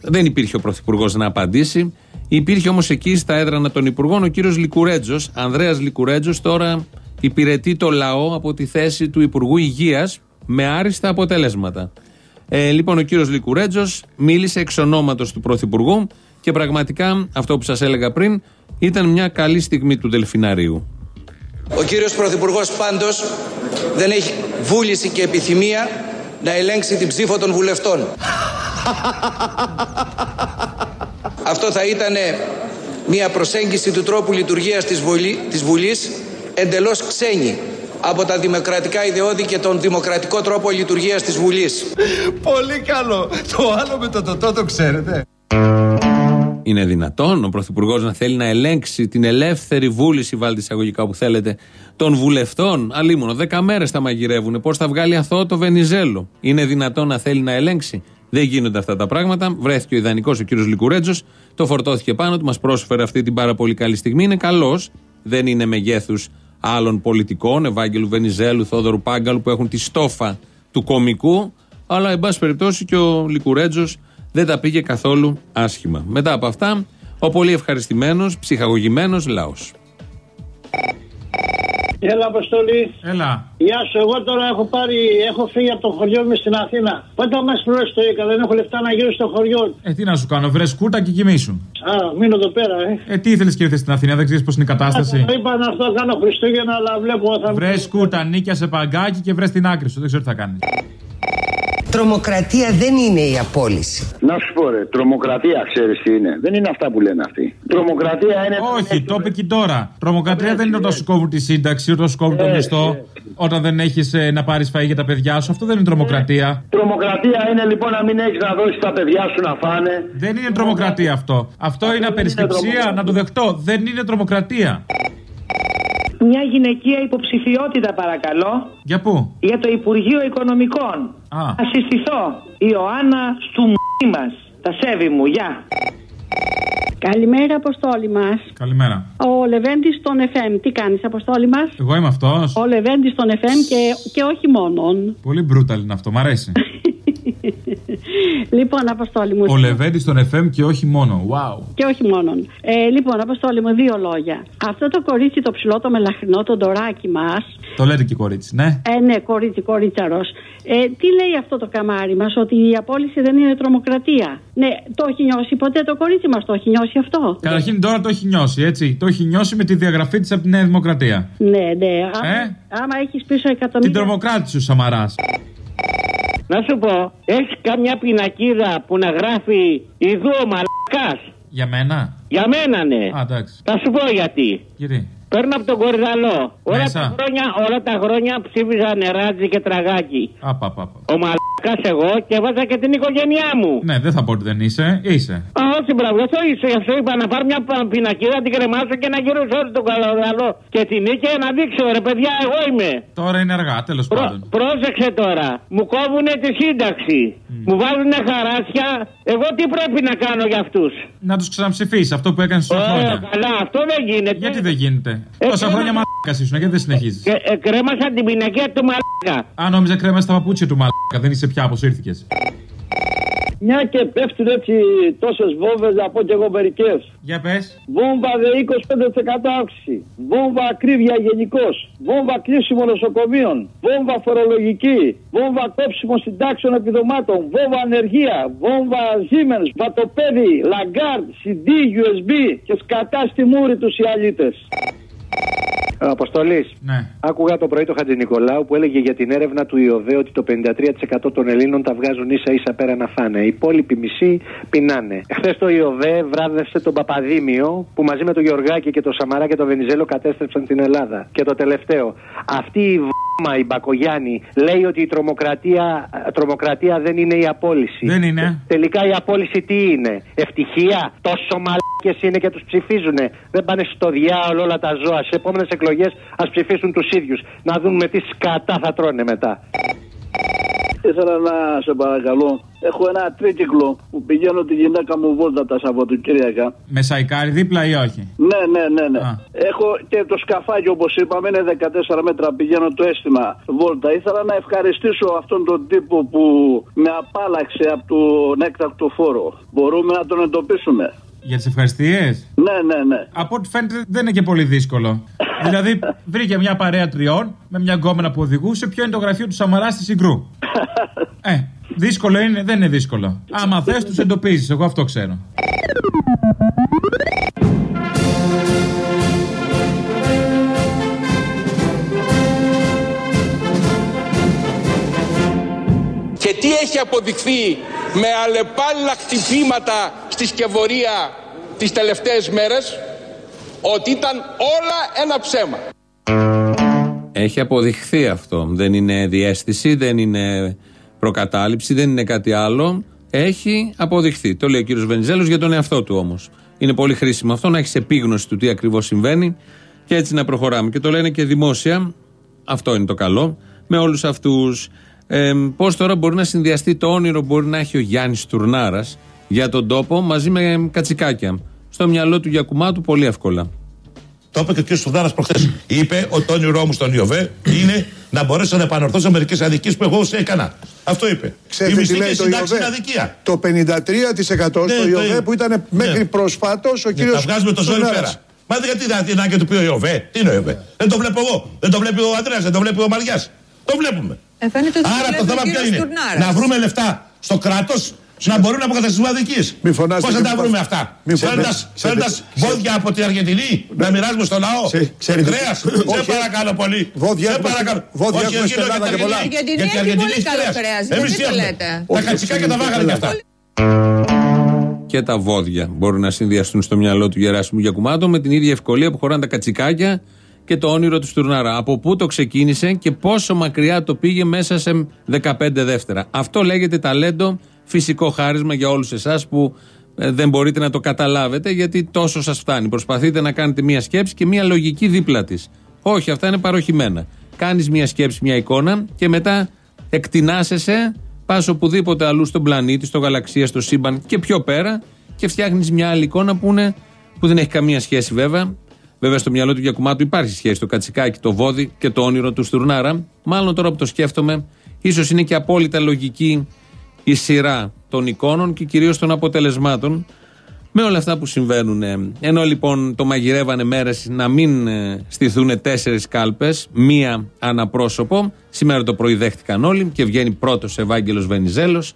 [SPEAKER 3] δεν υπήρχε ο Πρωθυπουργός να απαντήσει. Υπήρχε όμως εκεί στα έδρανα των Υπουργών ο κύριος Λικουρέτζος, Ανδρέας Λικουρέτζος, τώρα υπηρετεί το λαό από τη θέση του Υπουργού Υγείας με άριστα αποτελέσματα. Ε, λοιπόν, ο κύριος Λικουρέτζος μίλησε εξ ονόματος του Πρωθυπουργού Και πραγματικά αυτό που σας έλεγα πριν ήταν μια καλή στιγμή του Δελφιναρίου.
[SPEAKER 11] Ο κύριος Πρωθυπουργός πάντως δεν έχει βούληση και επιθυμία να ελέγξει την ψήφο των βουλευτών. Αυτό θα ήταν μια προσέγγιση του τρόπου λειτουργίας της, Βουλή, της Βουλής εντελώς ξένη από τα δημοκρατικά ιδεώδη και τον δημοκρατικό τρόπο λειτουργίας της Βουλής.
[SPEAKER 13] Πολύ καλό. Το άλλο με το τοτό το ξέρετε.
[SPEAKER 3] Είναι δυνατόν ο Πρωθυπουργός να θέλει να ελέγξει την ελεύθερη βούληση, βάλτε εισαγωγικά που θέλετε, των βουλευτών. Αλλήμον, δέκα μέρες θα μαγειρεύουν. Πώς θα βγάλει αυτό το Βενιζέλο. Είναι δυνατόν να θέλει να ελέγξει. Δεν γίνονται αυτά τα πράγματα. Βρέθηκε ο ιδανικός ο κύριος Λικουρέτζος, το φορτώθηκε πάνω του, μας πρόσφερε αυτή την πάρα πολύ καλή στιγμή. Είναι καλός, δεν είναι μεγέθους άλλων πολιτικών, Ευάγγελου Βενιζέλου, Θόδωρου Πάγκαλου, που έχουν τη στόφα του κομικού. Αλλά, εν πάση περιπτώσει, και ο Λικουρέτζος δεν τα πήγε καθόλου άσχημα. Μετά από αυτά, ο πολύ ευχαριστημένος, ψυχαγωγημένος λαός.
[SPEAKER 14] Έλα, Αποστολή.
[SPEAKER 9] Έλα.
[SPEAKER 14] Γεια σου, εγώ τώρα έχω πάρει, έχω φύγει από το χωριό μου στην Αθήνα. Πότε μας πληρώσεις το ΙΚΑ, δεν έχω λεφτά να γύρω στο χωριό.
[SPEAKER 9] Ε, τι να σου κάνω, βρες κούτα και κοιμήσου.
[SPEAKER 14] Α, μείνω εδώ πέρα, ε.
[SPEAKER 9] Ε, τι ήθελες και ήρθες στην Αθήνα, δεν ξέρεις πώς είναι η κατάσταση;
[SPEAKER 14] Α, είπα να αυτό κάνω Χριστούγεννα, αλλά βλέπω θα.
[SPEAKER 9] Βρες κούτα, νίκια σε παγκάκι και βρες την άκρη σου, δεν ξέρω τι θα κάνεις.
[SPEAKER 15] Τρομοκρατία δεν είναι η απόλυση.
[SPEAKER 16] Να σου πω ρε, τρομοκρατία ξέρεις τι είναι. Δεν είναι αυτά που λένε αυτοί. Τρομοκρατία είναι.
[SPEAKER 9] Όχι, το είπε και τώρα. Τρομοκρατία δεν είναι όταν σου κόβουν τη σύνταξη, όταν σου κόβουν το μισθό, όταν δεν έχεις να πάρεις φαΐ για τα παιδιά σου. Αυτό δεν είναι τρομοκρατία.
[SPEAKER 16] Τρομοκρατία είναι λοιπόν να μην έχεις να δώσεις τα παιδιά σου να φάνε.
[SPEAKER 9] Δεν είναι τρομοκρατία αυτό. Αυτό είναι απερισκεψία, να το δεχτώ. Δεν είναι τρομοκρατία.
[SPEAKER 17] Μια γυναικεία υποψηφιότητα παρακαλώ.
[SPEAKER 9] Για πού;
[SPEAKER 17] Για το Υπουργείο Οικονομικών.
[SPEAKER 9] Α.
[SPEAKER 17] Θα συστηθώ. Η Ιωάννα του μας. Τα σέβη μου. Γεια.
[SPEAKER 18] Καλημέρα, Αποστόλη μας.
[SPEAKER 9] Καλημέρα.
[SPEAKER 18] Ο Λεβέντης των FM. Τι κάνεις, Αποστόλη μας;
[SPEAKER 9] Εγώ είμαι αυτός.
[SPEAKER 18] Ο Λεβέντης των FM και, και όχι μόνον.
[SPEAKER 9] Πολύ brutal είναι αυτό, μ' αρέσει.
[SPEAKER 18] λοιπόν, Αποστόλη μου.
[SPEAKER 9] Ο Λεβέντη των FM και όχι μόνο. Wow.
[SPEAKER 18] Και όχι μόνον. Ε, λοιπόν, Αποστόλη μου, δύο λόγια. Αυτό το κορίτσι το ψηλό, το μελαχρινό, το ντοράκι μας.
[SPEAKER 9] Το λέτε και κορίτσι, ναι.
[SPEAKER 18] Ε, ναι, κορίτσι, κορίτσαρος. Ε, τι λέει αυτό το καμάρι μας, ότι η απόλυση δεν είναι τρομοκρατία; Ναι, το έχει νιώσει ποτέ το κορίτσι μας, το έχει νιώσει αυτό;
[SPEAKER 9] Καταρχήν τώρα το έχει νιώσει, έτσι. Το έχει νιώσει με τη διαγραφή της από τη Νέα Δημοκρατία.
[SPEAKER 18] Ναι, ναι. Άμα,
[SPEAKER 9] Ε;
[SPEAKER 18] άμα έχεις πίσω εκατομμύρια.
[SPEAKER 9] Την τρομοκράτησε ο Σαμαράς.
[SPEAKER 19] Να σου πω, έχεις καμιά πινακίδα που να γράφει Ιδού ο μαλακάς.
[SPEAKER 9] Για μένα;
[SPEAKER 19] Για μένα ναι.
[SPEAKER 9] Α, εντάξει.
[SPEAKER 19] Θα σου πω γιατί.
[SPEAKER 9] Γιατί;
[SPEAKER 19] Παίρνω από τον Κορδαλό. Όλα
[SPEAKER 9] Μέσα.
[SPEAKER 19] τα, χρόνια, όλα τα χρόνια ψήφιζα νεράτζι και τραγάκι.
[SPEAKER 9] Απα, απα, απα.
[SPEAKER 19] Ο μαλακάς εγώ και βάζα και την οικογένειά μου.
[SPEAKER 9] Ναι, δεν θα πω ότι δεν είσαι. Είσαι.
[SPEAKER 19] Α, όχι, μπράβο, αυτό είσαι. Γι' αυτό είπα να πάρω μια πα- πινακίδα, την κρεμάσω και να γυρίσω όλο τον Κορδαλό. Και την νίκη να δείξω, ρε παιδιά, εγώ είμαι.
[SPEAKER 9] Τώρα είναι αργά, τέλος πάντων.
[SPEAKER 19] Πρόσεξε τώρα. Μου κόβουνε τη σύνταξη. Μου βάζουνε χαράσια. Εγώ τι πρέπει να κάνω για αυτούς;
[SPEAKER 9] Να τους ξαναψηφίσεις αυτό που έκανες τόσα χρόνια.
[SPEAKER 19] Καλά, αυτό δεν γίνεται.
[SPEAKER 9] Γιατί δεν γίνεται;
[SPEAKER 19] Ε,
[SPEAKER 9] Τόσα
[SPEAKER 19] κρέμα-
[SPEAKER 9] χρόνια μαλάκας ήσουν, γιατί δεν συνεχίζεις;
[SPEAKER 19] Και, ε, κρέμασα την πινακία του μαλάκα.
[SPEAKER 9] Αν νόμιζα κρέμα στα παπούτσια του μαλάκα, δεν είσαι πια όπω ήρθε.
[SPEAKER 20] Μια και πέφτουν έτσι τόσες βόμβες, να πω και εγώ μερικές.
[SPEAKER 9] Για πες.
[SPEAKER 20] Βόμβα ΔΕΗ 25% αύξηση. Βόμβα ακρίβεια γενικώς. Βόμβα κλείσιμο νοσοκομείων. Βόμβα φορολογική. Βόμβα κόψιμο συντάξεων επιδομάτων. Βόμβα ανεργία. Βόμβα Siemens. Βατοπέδι. Λαγκάρντ. CD, USB. Και σκατά στη μούρη τους οι αλήτες.
[SPEAKER 21] Αποστόλης.
[SPEAKER 9] Ναι.
[SPEAKER 21] Άκουγα το πρωί το Χατζη Νικολάου που έλεγε για την έρευνα του ΙΟΒΕ ότι το 53% των Ελλήνων τα βγάζουν ίσα ίσα πέρα να φάνε. Οι υπόλοιποι μισοί πεινάνε. Χθες το ΙΟΔΕ βράδευσε τον Παπαδήμιο που μαζί με τον Γεωργάκη και τον Σαμαρά και τον Βενιζέλο κατέστρεψαν την Ελλάδα. Και το τελευταίο. Αυτή η β***μα, η Μπακογιάννη, λέει ότι η τρομοκρατία, τρομοκρατία δεν είναι η απόλυση.
[SPEAKER 9] Δεν είναι.
[SPEAKER 21] Τελικά η απόλυση τι είναι; Ευτυχία; Τόσο μαλάκες είναι και τους ψηφίζουν. Δεν πάνε στο διάολο όλα τα ζώα. Σε επόμενες εκλογές ας ψηφίσουν τους ίδιους. Να δουν με τι σκατά θα τρώνε μετά.
[SPEAKER 20] Ήθελα να σε παρακαλώ. Έχω ένα τρίκυκλο που πηγαίνω τη γυναίκα μου βόλτα τα Σαββατοκύριακα.
[SPEAKER 9] Με σαϊκάρι δίπλα ή όχι;
[SPEAKER 20] Ναι, ναι, ναι, ναι. Έχω και το σκαφάκι όπως είπαμε, είναι 14 μέτρα. Πηγαίνω το αίσθημα βόλτα. Ήθελα να ευχαριστήσω αυτόν τον τύπο που με απάλαξε από τον έκτακτο φόρο. Μπορούμε να τον εντοπίσουμε;
[SPEAKER 9] Για τις ευχαριστίες;
[SPEAKER 20] Ναι, ναι, ναι.
[SPEAKER 9] Από ό,τι φαίνεται δεν είναι και πολύ δύσκολο. δηλαδή βρήκε μια παρέα τριών με μια γκόμενα που οδηγούσε. Ποιο είναι το γραφείο του Σαμαρά στη Συγκρού; ε, δύσκολο είναι, δεν είναι δύσκολο. Άμα θες, τους εντοπίζεις. Εγώ αυτό ξέρω.
[SPEAKER 2] Και τι έχει αποδειχθεί με αλλεπάλληλα χτυπήματα στη σκευωρία τις τελευταίες μέρες ότι ήταν όλα ένα ψέμα.
[SPEAKER 3] Έχει αποδειχθεί αυτό. Δεν είναι διέστηση, δεν είναι προκατάληψη, δεν είναι κάτι άλλο. Έχει αποδειχθεί. Το λέει ο κύριος Βενιζέλος για τον εαυτό του όμως. Είναι πολύ χρήσιμο αυτό να έχεις επίγνωση του τι ακριβώς συμβαίνει και έτσι να προχωράμε. Και το λένε και δημόσια. Αυτό είναι το καλό. Με όλους αυτούς. Ε, Πώς τώρα μπορεί να συνδυαστεί το όνειρο μπορεί να έχει ο Γιάννης Τουρνάρας για τον τόπο μαζί με κατσικάκια. Στο μυαλό του Γιακουμάτου πολύ εύκολα.
[SPEAKER 7] Το είπε και ο κ. Σουδάρας προχθές. Είπε ότι το όνειρό μου στον Ιωβέ είναι να μπορέσω να επανορθώσω μερικές αδικίες που εγώ σε έκανα. Αυτό είπε.
[SPEAKER 22] Ξέρετε
[SPEAKER 7] Η
[SPEAKER 22] τι λέει
[SPEAKER 7] μυστική
[SPEAKER 22] το
[SPEAKER 7] συντάξη είναι
[SPEAKER 22] Ιωβέ.
[SPEAKER 7] αδικία.
[SPEAKER 22] Το 53%
[SPEAKER 7] Ναι,
[SPEAKER 22] στο
[SPEAKER 7] το
[SPEAKER 22] Ιωβέ
[SPEAKER 7] είναι.
[SPEAKER 22] που ήταν μέχρι
[SPEAKER 7] Ναι.
[SPEAKER 22] προσφάτω ο
[SPEAKER 7] Ναι,
[SPEAKER 22] κύριος.
[SPEAKER 7] τα βγάζουμε το ζόρι πέρα. Μα δεν γιατί δεν είναι και του πει ο Ιωβέ. Τι είναι ο Ιωβέ; Δεν το βλέπω εγώ. Δεν το βλέπει ο Αντρέα. Δεν το βλέπει ο Μαριάς. Το βλέπουμε.
[SPEAKER 23] Ε, φαίνεται ότι
[SPEAKER 7] Άρα
[SPEAKER 23] λέει
[SPEAKER 7] το θέμα
[SPEAKER 23] ο
[SPEAKER 7] ποιο
[SPEAKER 23] κύριος
[SPEAKER 7] είναι;
[SPEAKER 23] Τουρνάρας.
[SPEAKER 7] Να βρούμε λεφτά στο κράτος να μπορούν να αποκαταστήσουμε αδικίε.
[SPEAKER 22] φωνάζετε
[SPEAKER 7] Πώς θα
[SPEAKER 22] και
[SPEAKER 7] τα
[SPEAKER 22] μην
[SPEAKER 7] βρούμε
[SPEAKER 22] πα-
[SPEAKER 7] αυτά;
[SPEAKER 22] μην φωνάζετε.
[SPEAKER 7] Φέρνοντα
[SPEAKER 22] Ξέρετε-
[SPEAKER 7] βόδια από την Αργεντινή να μοιράζουμε στο λαό.
[SPEAKER 22] ξέρετε-
[SPEAKER 7] Ερυθρέα. Σε
[SPEAKER 22] Όχι.
[SPEAKER 7] παρακαλώ πολύ.
[SPEAKER 22] Βόδια
[SPEAKER 7] Σε
[SPEAKER 22] έχουμε στην-
[SPEAKER 7] παρακαλώ.
[SPEAKER 22] βόδια
[SPEAKER 7] Όχι,
[SPEAKER 22] έχουμε στην
[SPEAKER 7] εκείνο
[SPEAKER 22] Ελλάδα
[SPEAKER 7] για
[SPEAKER 22] και
[SPEAKER 7] την
[SPEAKER 22] πολλά.
[SPEAKER 7] Αργεντινή.
[SPEAKER 23] Η Αργεντινή
[SPEAKER 7] Γιατί η
[SPEAKER 23] έχει
[SPEAKER 7] Αργεντινή
[SPEAKER 23] πολύ
[SPEAKER 7] έχει
[SPEAKER 23] καλό
[SPEAKER 7] κρέας.
[SPEAKER 23] κρέας.
[SPEAKER 7] Εμείς
[SPEAKER 23] Γιατί
[SPEAKER 7] τι
[SPEAKER 23] το
[SPEAKER 7] έχουμε.
[SPEAKER 23] λέτε;
[SPEAKER 7] Τα κατσικάκια τα βάγανε κι αυτά.
[SPEAKER 3] Και τα βόδια μπορούν να συνδυαστούν στο μυαλό του Γεράσιμου Γιακουμάτου με την ίδια ευκολία που χωράνε τα κατσικάκια και το όνειρο του Στουρνάρα. Από πού το ξεκίνησε και πόσο μακριά το πήγε μέσα σε 15 δεύτερα. Αυτό λέγεται ταλέντο, φυσικό χάρισμα για όλους εσάς που ε, δεν μπορείτε να το καταλάβετε γιατί τόσο σας φτάνει. Προσπαθείτε να κάνετε μία σκέψη και μία λογική δίπλα της. Όχι, αυτά είναι παροχημένα. Κάνεις μία σκέψη, μία εικόνα και μετά εκτινάσεσαι, πας οπουδήποτε αλλού στον πλανήτη, στο γαλαξία, στο σύμπαν και πιο πέρα και φτιάχνεις μια άλλη εικόνα που, είναι, που δεν έχει καμία σχέση βέβαια. Βέβαια στο μυαλό του Γιακουμάτου υπάρχει σχέση το κατσικάκι, το βόδι και το όνειρο του Στουρνάρα. Μάλλον τώρα που το σκέφτομαι, ίσως είναι και απόλυτα λογική η σειρά των εικόνων και κυρίως των αποτελεσμάτων με όλα αυτά που συμβαίνουν. ε. Ενώ λοιπόν το μαγειρεύανε μέρες να μην ε, στηθούν τέσσερις κάλπες, μία αναπρόσωπο, σήμερα το πρωί δέχτηκαν όλοι και βγαίνει πρώτος Ευάγγελος Βενιζέλος.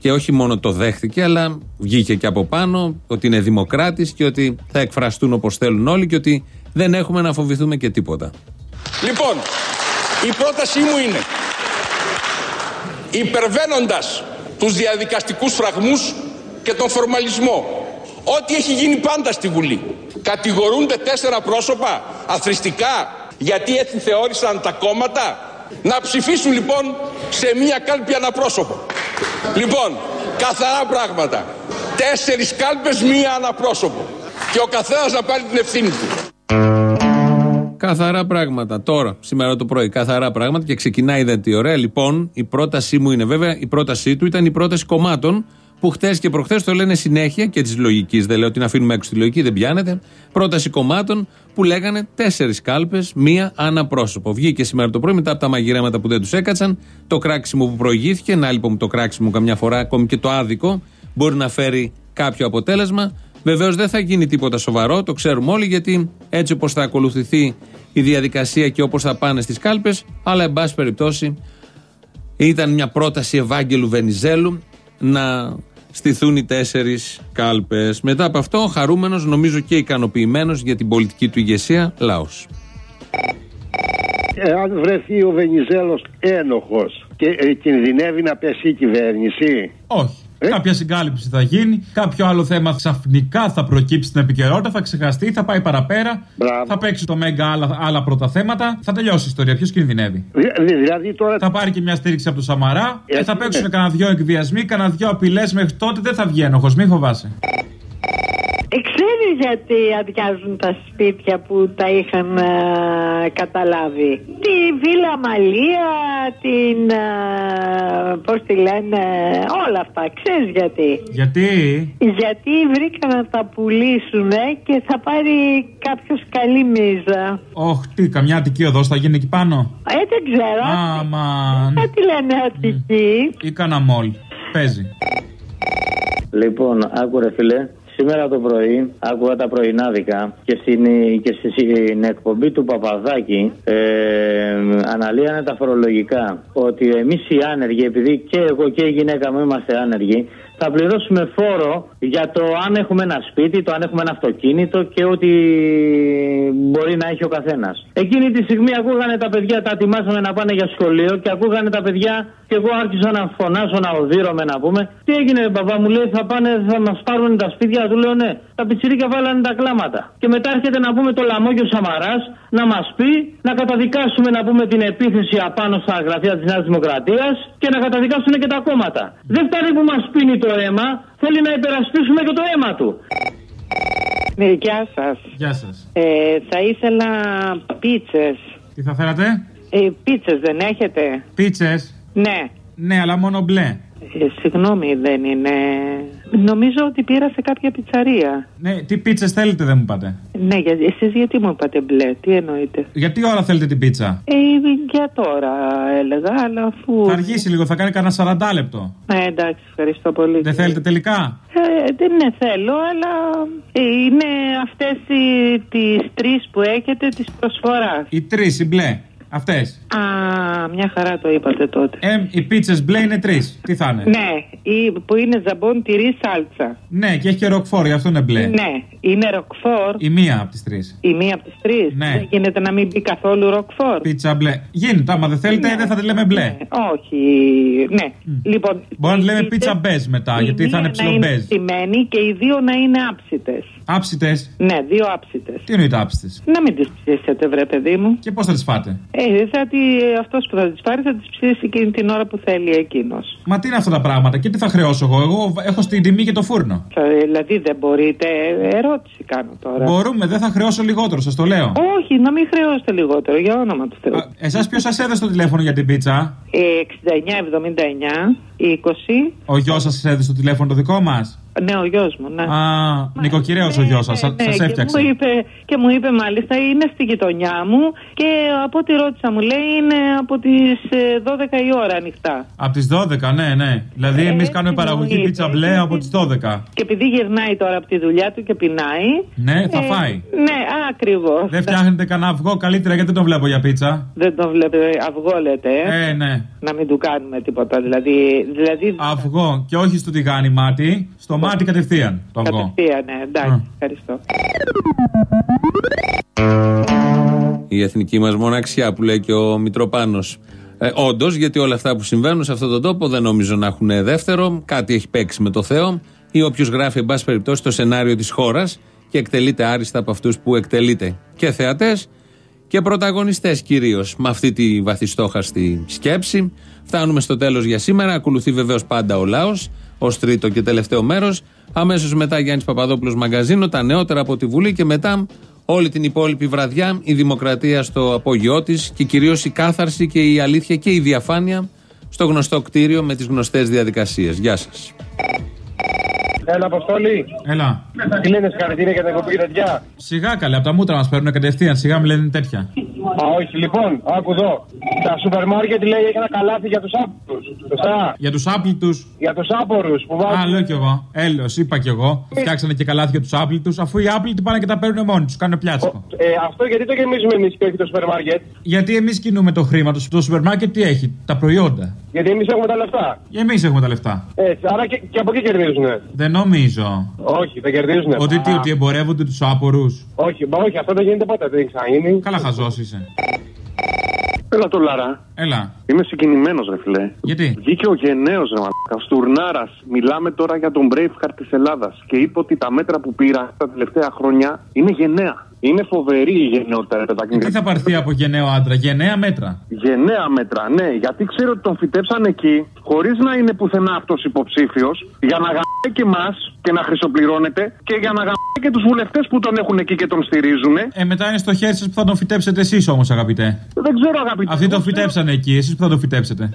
[SPEAKER 3] Και όχι μόνο το δέχτηκε, αλλά βγήκε και από πάνω ότι είναι δημοκράτης και ότι θα εκφραστούν όπως θέλουν όλοι και ότι δεν έχουμε να φοβηθούμε και τίποτα.
[SPEAKER 2] Λοιπόν, η πρότασή μου είναι υπερβαίνοντας τους διαδικαστικούς φραγμούς και τον φορμαλισμό ό,τι έχει γίνει πάντα στη Βουλή κατηγορούνται τέσσερα πρόσωπα αθρηστικά γιατί έτσι θεώρησαν τα κόμματα; Να ψηφίσουν λοιπόν σε μία κάλπη αναπρόσωπο. Λοιπόν καθαρά πράγματα. Τέσσερις κάλπες μία αναπρόσωπο. Και ο καθένας να πάρει την ευθύνη του.
[SPEAKER 3] Καθαρά πράγματα. Τώρα, σήμερα το πρωί, καθαρά πράγματα και ξεκινάει δεν τι ωραία. Λοιπόν, η πρότασή μου είναι. Βέβαια, η πρότασή του ήταν η πρόταση κομμάτων που χτε και προχθές το λένε συνέχεια και της λογικής. Δεν λέω ότι να αφήνουμε έξω τη λογική, δεν πιάνεται. Πρόταση κομμάτων που λέγανε τέσσερις κάλπες, μία αναπρόσωπο. Βγήκε σήμερα το πρωί μετά από τα μαγειρέματα που δεν τους έκατσαν, το κράξιμο που προηγήθηκε. Να λοιπόν το κράξιμο καμιά φορά, ακόμη και το άδικο, μπορεί να φέρει κάποιο αποτέλεσμα. Βεβαίως δεν θα γίνει τίποτα σοβαρό, το ξέρουμε όλοι, γιατί έτσι όπως θα ακολουθηθεί η διαδικασία και όπως θα πάνε στις κάλπες, αλλά εν πάση περιπτώσει ήταν μια πρόταση Ευάγγελου Βενιζέλου να στηθούν οι τέσσερις κάλπες. Μετά από αυτό, χαρούμενος, νομίζω και ικανοποιημένος για την πολιτική του ηγεσία, λαό.
[SPEAKER 24] Εάν βρεθεί ο Βενιζέλος ένοχος και ε, κινδυνεύει να πέσει η κυβέρνηση;
[SPEAKER 9] Όχι. Κάποια συγκάλυψη θα γίνει, κάποιο άλλο θέμα ξαφνικά θα προκύψει στην επικαιρότητα, θα ξεχαστεί, θα πάει παραπέρα, θα παίξει το Μέγκα άλλα, άλλα πρώτα θέματα, θα τελειώσει η ιστορία. Ποιος κινδυνεύει.
[SPEAKER 24] δηλαδή τώρα...
[SPEAKER 9] Θα πάρει και μια στήριξη από το Σαμαρά, και θα
[SPEAKER 24] Έτσι
[SPEAKER 9] παίξουν
[SPEAKER 24] είναι.
[SPEAKER 9] κανένα δυο εκβιασμοί, κανένα δυο απειλές μέχρι τότε δεν θα βγει ένοχος, μη φοβάσαι.
[SPEAKER 18] Ε, ξέρει γιατί αδειάζουν τα σπίτια που τα είχαν ε, καταλάβει. Τη Βίλα Μαλία, την. Ε, Πώς τη λένε, όλα αυτά. Ξέρεις γιατί.
[SPEAKER 9] Γιατί;
[SPEAKER 18] Γιατί βρήκαν να τα πουλήσουν και θα πάρει κάποιος καλή μίζα.
[SPEAKER 9] Όχι, τι, καμιά Αττική οδός θα γίνει εκεί πάνω;
[SPEAKER 18] Ε, δεν ξέρω.
[SPEAKER 9] Αμαν.
[SPEAKER 18] Κάτι λένε Αττική.
[SPEAKER 9] Ή κανένα μόλ. Παίζει.
[SPEAKER 25] Λοιπόν, άκουρε φίλε. Σήμερα το πρωί άκουγα τα πρωινάδικα και στην, και στην εκπομπή του Παπαδάκη ε, αναλύανε τα φορολογικά. Ότι εμείς οι άνεργοι, επειδή και εγώ και η γυναίκα μου είμαστε άνεργοι, θα πληρώσουμε φόρο για το αν έχουμε ένα σπίτι, το αν έχουμε ένα αυτοκίνητο και ό,τι μπορεί να έχει ο καθένας. Εκείνη τη στιγμή ακούγανε τα παιδιά, τα ετοιμάσαμε να πάνε για σχολείο και ακούγανε τα παιδιά και εγώ άρχισα να φωνάσω, να οδύρωμαι να πούμε. Τι έγινε, μπαμπά μου λέει, θα πάνε, θα μας πάρουν τα σπίτια. Του λέω ναι. Τα πιτσιρίκια βάλανε τα κλάματα. Και μετά έρχεται να πούμε το λαμόγιο Σαμαράς να μας πει να καταδικάσουμε να πούμε την επίθεση απάνω στα γραφεία της Νέας Δημοκρατίας και να καταδικάσουν και τα κόμματα. Δεν φτάνει που μας πίνει το αίμα, θέλει να υπερασπίσουμε και το αίμα του.
[SPEAKER 18] Ναι, γεια σας.
[SPEAKER 9] Γεια σας.
[SPEAKER 18] Ε, θα ήθελα πίτσες.
[SPEAKER 9] Τι θα θέλατε;
[SPEAKER 18] Ε, πίτσες δεν έχετε;
[SPEAKER 9] Πίτσες;
[SPEAKER 18] Ναι.
[SPEAKER 9] Ναι, αλλά μόνο μπλε.
[SPEAKER 18] Ε, συγγνώμη, δεν είναι. Νομίζω ότι πήρα σε κάποια πιτσαρία.
[SPEAKER 9] Ναι, τι πίτσες θέλετε, δεν μου είπατε.
[SPEAKER 18] Ναι, για, εσείς γιατί μου είπατε μπλε, τι εννοείτε;
[SPEAKER 9] Γιατί ώρα θέλετε την πίτσα;
[SPEAKER 18] Ε, για τώρα έλεγα, αλλά αφού.
[SPEAKER 9] Θα αργήσει λίγο, θα κάνει κανένα 40 λεπτό.
[SPEAKER 18] Ε, εντάξει, ευχαριστώ πολύ.
[SPEAKER 9] Δεν θέλετε τελικά;
[SPEAKER 18] Ε, δεν είναι θέλω, αλλά ε, είναι αυτές οι, τις τρεις που έχετε της προσφοράς.
[SPEAKER 9] Οι τρεις, οι μπλε. Αυτές.
[SPEAKER 18] Α, μια χαρά το είπατε τότε.
[SPEAKER 9] Ε, οι πίτσες μπλε είναι τρεις. Τι θα είναι;
[SPEAKER 18] Ναι, ή, που είναι ζαμπόν τυρί σάλτσα.
[SPEAKER 9] Ναι, και έχει και ροκφόρ, γι' αυτό είναι μπλε.
[SPEAKER 18] Ναι, είναι ροκφόρ.
[SPEAKER 9] Η μία από τις τρεις.
[SPEAKER 18] Η μία από τις τρεις.
[SPEAKER 9] Ναι.
[SPEAKER 18] Δεν γίνεται να μην μπει καθόλου ροκφόρ.
[SPEAKER 9] Πίτσα μπλε. Γίνεται, άμα δεν θέλετε, δεν θα τη λέμε μπλε.
[SPEAKER 18] Όχι. Ναι. Λοιπόν,
[SPEAKER 9] Μπορεί να τη λέμε
[SPEAKER 18] οι
[SPEAKER 9] πίτσα
[SPEAKER 18] πίτσες-
[SPEAKER 9] μπέζ μετά,
[SPEAKER 18] η
[SPEAKER 9] γιατί θα
[SPEAKER 18] μία
[SPEAKER 9] είναι
[SPEAKER 18] να είναι
[SPEAKER 9] ψιλομπέζ.
[SPEAKER 18] στημένη και οι δύο να είναι άψητες.
[SPEAKER 9] Άψητες.
[SPEAKER 18] Ναι, δύο άψητες.
[SPEAKER 9] Τι εννοείται άψητες;
[SPEAKER 18] Να μην τις ψήσετε, βρε παιδί μου.
[SPEAKER 9] Και πώς θα τις φάτε;
[SPEAKER 18] Ε, θα τη, αυτός που θα τις πάρει θα τις ψήσει εκείνη την ώρα που θέλει εκείνος.
[SPEAKER 9] Μα τι είναι αυτά τα πράγματα και τι θα χρεώσω εγώ; Εγώ έχω στην τιμή και το φούρνο.
[SPEAKER 18] Θα- Δηλαδή δεν μπορείτε, ερώτηση κάνω τώρα.
[SPEAKER 9] Μπορούμε, δεν θα χρεώσω λιγότερο, σας το λέω.
[SPEAKER 18] Όχι, να μην χρεώσετε λιγότερο, για όνομα του Θεού.
[SPEAKER 9] Εσάς ποιος σας έδωσε το τηλέφωνο για την πίτσα;
[SPEAKER 18] Ε, 69-79, 20.
[SPEAKER 9] Ο γιος σας έδωσε το τηλέφωνο το δικό μας;
[SPEAKER 18] Ναι, ο γιος μου, ναι.
[SPEAKER 9] Α, νοικοκυρέο ο γιος σας.
[SPEAKER 18] Ναι,
[SPEAKER 9] Σας
[SPEAKER 18] και
[SPEAKER 9] έφτιαξε.
[SPEAKER 18] μου, είπε, και μου είπε μάλιστα είναι στη γειτονιά μου και από ό,τι ρώτησα μου λέει είναι από τις ε, 12 η ώρα ανοιχτά.
[SPEAKER 9] Από τις 12, ναι, ναι. Δηλαδή, εμείς κάνουμε παραγωγή
[SPEAKER 18] μου
[SPEAKER 9] πίτσα
[SPEAKER 18] είπε.
[SPEAKER 9] μπλε από τις 12.
[SPEAKER 18] Και επειδή γυρνάει τώρα από τη δουλειά του και πεινάει.
[SPEAKER 9] Ναι, θα
[SPEAKER 18] ε,
[SPEAKER 9] φάει.
[SPEAKER 18] Ναι, ακριβώς.
[SPEAKER 9] Δεν φτιάχνετε κανένα αυγό καλύτερα γιατί δεν το βλέπω για πίτσα.
[SPEAKER 18] Δεν τον βλέπετε αυγό, λέτε. Ε;
[SPEAKER 9] Ε, ναι.
[SPEAKER 18] Να μην του κάνουμε τίποτα. Δηλαδή. δηλαδή
[SPEAKER 9] Αυγό και όχι στο τηγάνι μάτι, στο μάτι κατευθείαν το αυγό.
[SPEAKER 18] κατευθείαν, ναι, εντάξει, ευχαριστώ.
[SPEAKER 3] Η εθνική μας μοναξιά που λέει και ο Μητροπάνος. Ε, Όντως, γιατί όλα αυτά που συμβαίνουν σε αυτόν τον τόπο δεν νομίζω να έχουν δεύτερο. Κάτι έχει παίξει με το Θεό ή όποιος γράφει, εν πάση περιπτώσει, το σενάριο της χώρας και εκτελείται άριστα από αυτούς που εκτελείται. Και θεατές και πρωταγωνιστές κυρίως. Με αυτή τη βαθιστόχαστη σκέψη φτάνουμε στο τέλος για σήμερα. Ακολουθεί βεβαίως πάντα ο λαός ως τρίτο και τελευταίο μέρος. Αμέσως μετά Γιάννης Παπαδόπουλος Μαγκαζίνο, τα νεότερα από τη Βουλή και μετά όλη την υπόλοιπη βραδιά η δημοκρατία στο απόγειό της και κυρίως η κάθαρση και η αλήθεια και η διαφάνεια στο γνωστό κτίριο με τις γνωστές διαδικασίες. Γεια σας.
[SPEAKER 26] Έλα, Αποστόλη.
[SPEAKER 9] Έλα.
[SPEAKER 26] Τι λένε, συγχαρητήρια για την εκπομπή και τέτοια.
[SPEAKER 9] Σιγά καλέ, από τα μούτρα μας παίρνουν κατευθείαν. Σιγά μου λένε τέτοια.
[SPEAKER 26] Α, όχι, λοιπόν, άκου εδώ. Τα σούπερ μάρκετ λέει έχει ένα καλάθι για τους άπορους. Σωστά.
[SPEAKER 9] Για τους άπλυτους.
[SPEAKER 26] Για τους άπορους που βάζουν.
[SPEAKER 9] Α, λέω κι εγώ. Έλεος, είπα κι εγώ. Φτιάξανε και καλάθι για τους άπλυτους, αφού οι άπλυτοι πάνε και τα παίρνουν μόνοι τους. Κάνουν πλιάτσικο.
[SPEAKER 26] Ε, αυτό γιατί το γεμίζουμε εμείς και όχι το σούπερ μάρκετ;
[SPEAKER 9] Γιατί εμείς κινούμε το χρήμα τους. Το σούπερ μάρκετ τι έχει, τα προϊόντα.
[SPEAKER 26] Γιατί εμείς έχουμε τα λεφτά.
[SPEAKER 9] Εμείς έχουμε τα λεφτά.
[SPEAKER 26] Έτσι, άρα και, και από εκεί κερδίζουν.
[SPEAKER 9] Δεν νομίζω.
[SPEAKER 26] Όχι, δεν κερδίζουν.
[SPEAKER 9] Ότι τι, ότι εμπορεύονται τους άπορους.
[SPEAKER 26] Όχι, μα όχι, αυτό δεν γίνεται ποτέ, δεν έχει ξαναγίνει.
[SPEAKER 9] Καλά, χαζός είσαι.
[SPEAKER 27] Έλα το Λάρα.
[SPEAKER 9] Έλα.
[SPEAKER 27] Είμαι συγκινημένος, ρε φιλέ.
[SPEAKER 9] Γιατί;
[SPEAKER 27] Βγήκε ο γενναίος ρε μαλάκα. Στουρνάρας. Μιλάμε τώρα για τον Braveheart της Ελλάδας. Και είπε ότι τα μέτρα που πήρα τα τελευταία χρόνια είναι γενναία. Είναι φοβερή η γενναιότητα, ρε παιδάκι.
[SPEAKER 9] Ε, τι θα πάρθει από γενναίο άντρα, γενναία μέτρα;
[SPEAKER 27] Γενναία μέτρα, ναι. Γιατί ξέρω ότι τον φυτέψαν εκεί, χωρίς να είναι πουθενά αυτός υποψήφιος, για να γαμπάει και εμάς και να χρυσοπληρώνεται και για να γαμπάει και τους βουλευτές που τον έχουν εκεί και τον στηρίζουν.
[SPEAKER 9] Ε, μετά είναι στο χέρι σας που θα τον φυτέψετε εσείς όμως, αγαπητέ.
[SPEAKER 27] Δεν ξέρω, αγαπητέ.
[SPEAKER 9] Αυτοί τον φυτέψανε εκεί, εσείς που θα τον φυτέψετε.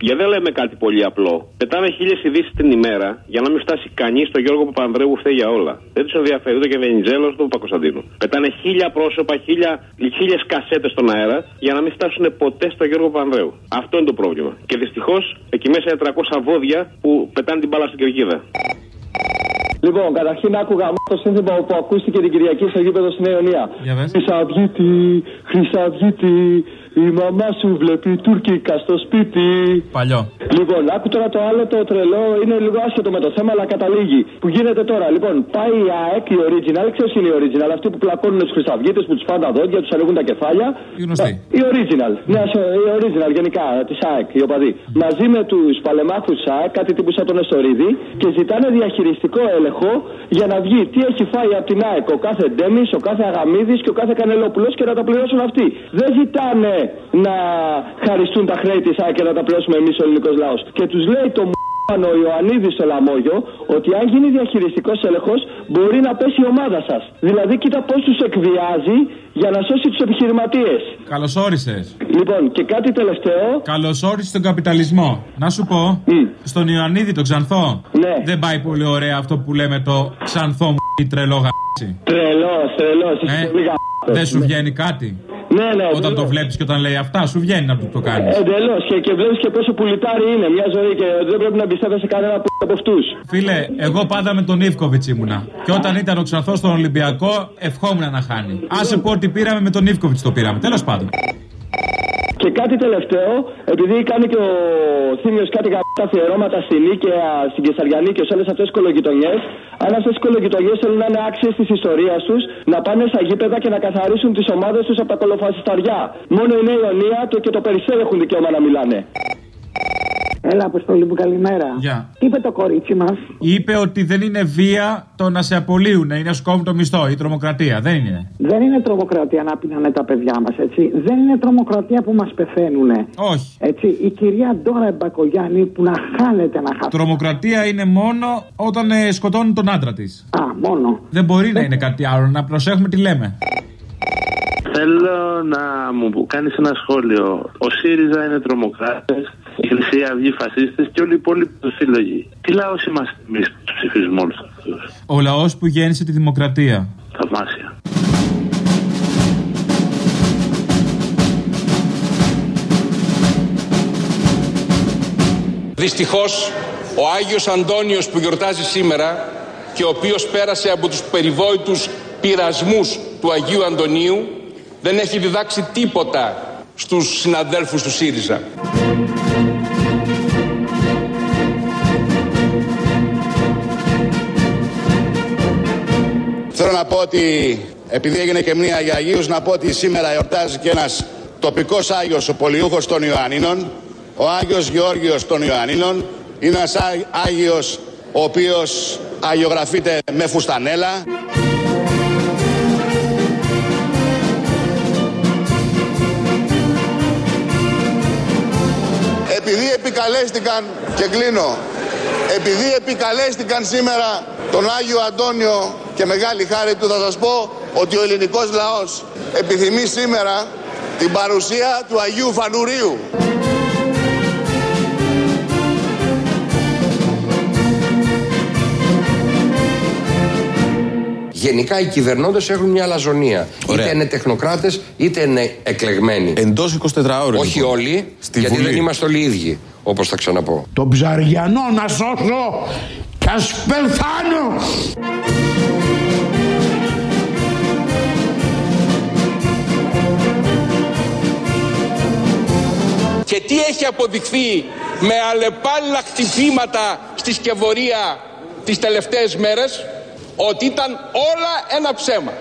[SPEAKER 28] Για δεν λέμε κάτι πολύ απλό. Πετάμε χίλιες ειδήσεις την ημέρα για να μην φτάσει κανείς στο Γιώργο Παπανδρέου που φταίει για όλα. Δεν τους ενδιαφέρει ούτε και Βενιζέλος ούτε ο Παπακοσταντίνου. Πετάνε χίλια πρόσωπα, χίλια, χίλιες κασέτες στον αέρα για να μην φτάσουν ποτέ στο Γιώργο Παπανδρέου. Αυτό είναι το πρόβλημα. Και δυστυχώς εκεί μέσα είναι 300 βόδια που πετάνε την μπάλα στην κερκίδα.
[SPEAKER 23] Λοιπόν, καταρχήν άκουγα το σύνθημα που ακούστηκε την Κυριακή στο γήπεδο στη Νέα Ιωνία.
[SPEAKER 9] Για πες.
[SPEAKER 23] Χρυσαυγίτη, Χρυσαυγίτη, Η μαμά σου βλέπει τουρκικά στο σπίτι.
[SPEAKER 9] Παλιό.
[SPEAKER 23] Λοιπόν, άκου τώρα το άλλο το τρελό, είναι λίγο άσχετο με το θέμα, αλλά καταλήγει. Που γίνεται τώρα. Λοιπόν, πάει η ΑΕΚ, η original, ξέρεις είναι η original, αυτοί που πλακώνουν τους Χρυσαυγίτες, που τους πάνε τα δόντια, τους ανοίγουν τα κεφάλια.
[SPEAKER 9] Η γνωστή.
[SPEAKER 23] Η original. Ναι, η original γενικά, της ΑΕΚ, οι οπαδοί. Μαζί με τους παλεμάχους τη ΑΕΚ, κάτι τύπου σαν τον Εστορίδη, και ζητάνε διαχειριστικό έλεγχο για να βγει τι έχει φάει από την ΑΕΚ ο κάθε Ντέμις, ο κάθε Αγαμίδης και ο κάθε Κανελόπουλος και να τα πληρώσουν αυτοί. Δεν ζητάνε να χαριστούν τα χρέη της ΑΕΚ και να τα πληρώσουμε εμείς ο ελληνικός λαός. Και τους λέει το ο Ιωαννίδης στο Λαμόγιο ότι αν γίνει διαχειριστικός έλεγχος μπορεί να πέσει η ομάδα σας. Δηλαδή, κοίτα πώς τους εκβιάζει για να σώσει τους επιχειρηματίες.
[SPEAKER 9] Καλώ όρισε.
[SPEAKER 23] Λοιπόν, και κάτι τελευταίο.
[SPEAKER 9] Καλώ όρισε τον καπιταλισμό. Να σου πω, στον Ιωαννίδη τον Ξανθό.
[SPEAKER 23] Ναι.
[SPEAKER 9] Δεν πάει πολύ ωραία αυτό που λέμε το Ξανθό μου ή τρελό γαμπίτσι.
[SPEAKER 23] Τρελός, τρελός, είσαι
[SPEAKER 9] Ε,
[SPEAKER 23] πολύ γα-
[SPEAKER 9] Δεν σου βγαίνει κάτι;
[SPEAKER 23] Ναι, ναι,
[SPEAKER 9] Όταν το βλέπεις και όταν λέει αυτά, σου βγαίνει να του το κάνεις.
[SPEAKER 23] Εντελώς. Και, και βλέπεις και πόσο πουλιτάρι είναι μια ζωή και δεν πρέπει να εμπιστεύεσαι κανένα που από αυτούς.
[SPEAKER 9] Φίλε, εγώ πάντα με τον Ιβκοβιτς ήμουνα. Και όταν ήταν ο Ξανθό στον Ολυμπιακό, ευχόμουν να χάνει. Άσε πω ότι πήραμε με τον Ιβκοβιτς το πήραμε. Τέλος πάντων.
[SPEAKER 23] Και κάτι τελευταίο, επειδή κάνει και ο Θήμιος κάτι γαμπτά αφιερώματα στην Νίκαια, στην Κεσαριανή και σε όλες αυτές τις κολογητονιέ, αν αυτές οι κολογητονιέ θέλουν να είναι άξιες της ιστορίας τους, να πάνε στα γήπεδα και να καθαρίσουν τις ομάδες τους από τα κολοφασισταριά. Μόνο η Νέα Ιωνία το και το Περιστέρι έχουν δικαίωμα να μιλάνε.
[SPEAKER 21] Έλα, Αποστολή μου, καλημέρα.
[SPEAKER 9] Γεια.
[SPEAKER 21] Τι είπε το κορίτσι μας.
[SPEAKER 9] Είπε ότι δεν είναι βία το να σε απολύουν ή να σου κόβουν το μισθό ή τρομοκρατία. Δεν είναι.
[SPEAKER 21] Δεν είναι τρομοκρατία να πίνανε τα παιδιά μας, έτσι. Δεν είναι τρομοκρατία που μας πεθαίνουν.
[SPEAKER 9] Όχι.
[SPEAKER 21] Έτσι, η κυρία Ντόρα Εμπακογιάννη που να χάνεται να χάσει.
[SPEAKER 9] Τρομοκρατία είναι μόνο όταν ε, σκοτώνουν τον άντρα της.
[SPEAKER 21] Α, μόνο.
[SPEAKER 9] Δεν μπορεί να είναι κάτι άλλο. Να προσέχουμε τι λέμε.
[SPEAKER 29] Θέλω να μου κάνεις ένα σχόλιο. Ο ΣΥΡΙΖΑ είναι τρομοκράτες, η Χρυσή Αυγή φασίστες και όλοι οι υπόλοιποι του σύλλογοι. Τι λαός είμαστε εμείς που ψηφίζουμε όλους αυτούς;
[SPEAKER 9] Ο λαός που γέννησε τη δημοκρατία.
[SPEAKER 29] Θαυμάσια.
[SPEAKER 2] Δυστυχώς, ο Άγιος Αντώνιος που γιορτάζει σήμερα και ο οποίος πέρασε από τους περιβόητους πειρασμούς του Αγίου Αντωνίου δεν έχει διδάξει τίποτα στους συναδέλφους του ΣΥΡΙΖΑ.
[SPEAKER 12] Θέλω να πω ότι επειδή έγινε και μνήμα για Αγίους να πω ότι σήμερα εορτάζει και ένας τοπικός Άγιος ο Πολιούχος των Ιωαννίνων ο Άγιος Γεώργιος των Ιωαννίνων είναι ένας Ά- Άγιος ο οποίος αγιογραφείται με φουστανέλα Επειδή επικαλέστηκαν και κλείνω επειδή επικαλέστηκαν σήμερα τον Άγιο Αντώνιο και μεγάλη χάρη του θα σας πω ότι ο ελληνικός λαός επιθυμεί σήμερα την παρουσία του Αγίου Φανουρίου.
[SPEAKER 4] Γενικά οι κυβερνώντες έχουν μια αλαζονία. Είτε είναι τεχνοκράτες είτε είναι εκλεγμένοι.
[SPEAKER 30] Εντός 24 ώρων.
[SPEAKER 4] Όχι όλοι, γιατί
[SPEAKER 30] Βουλή.
[SPEAKER 4] δεν είμαστε όλοι ίδιοι, όπως θα ξαναπώ.
[SPEAKER 8] Το ψαριανό να σώσω κι ας πεθάνω.
[SPEAKER 2] Και τι έχει αποδειχθεί με αλλεπάλληλα χτυπήματα στη σκευωρία τις τελευταίες μέρες; Ότι ήταν όλα ένα ψέμα.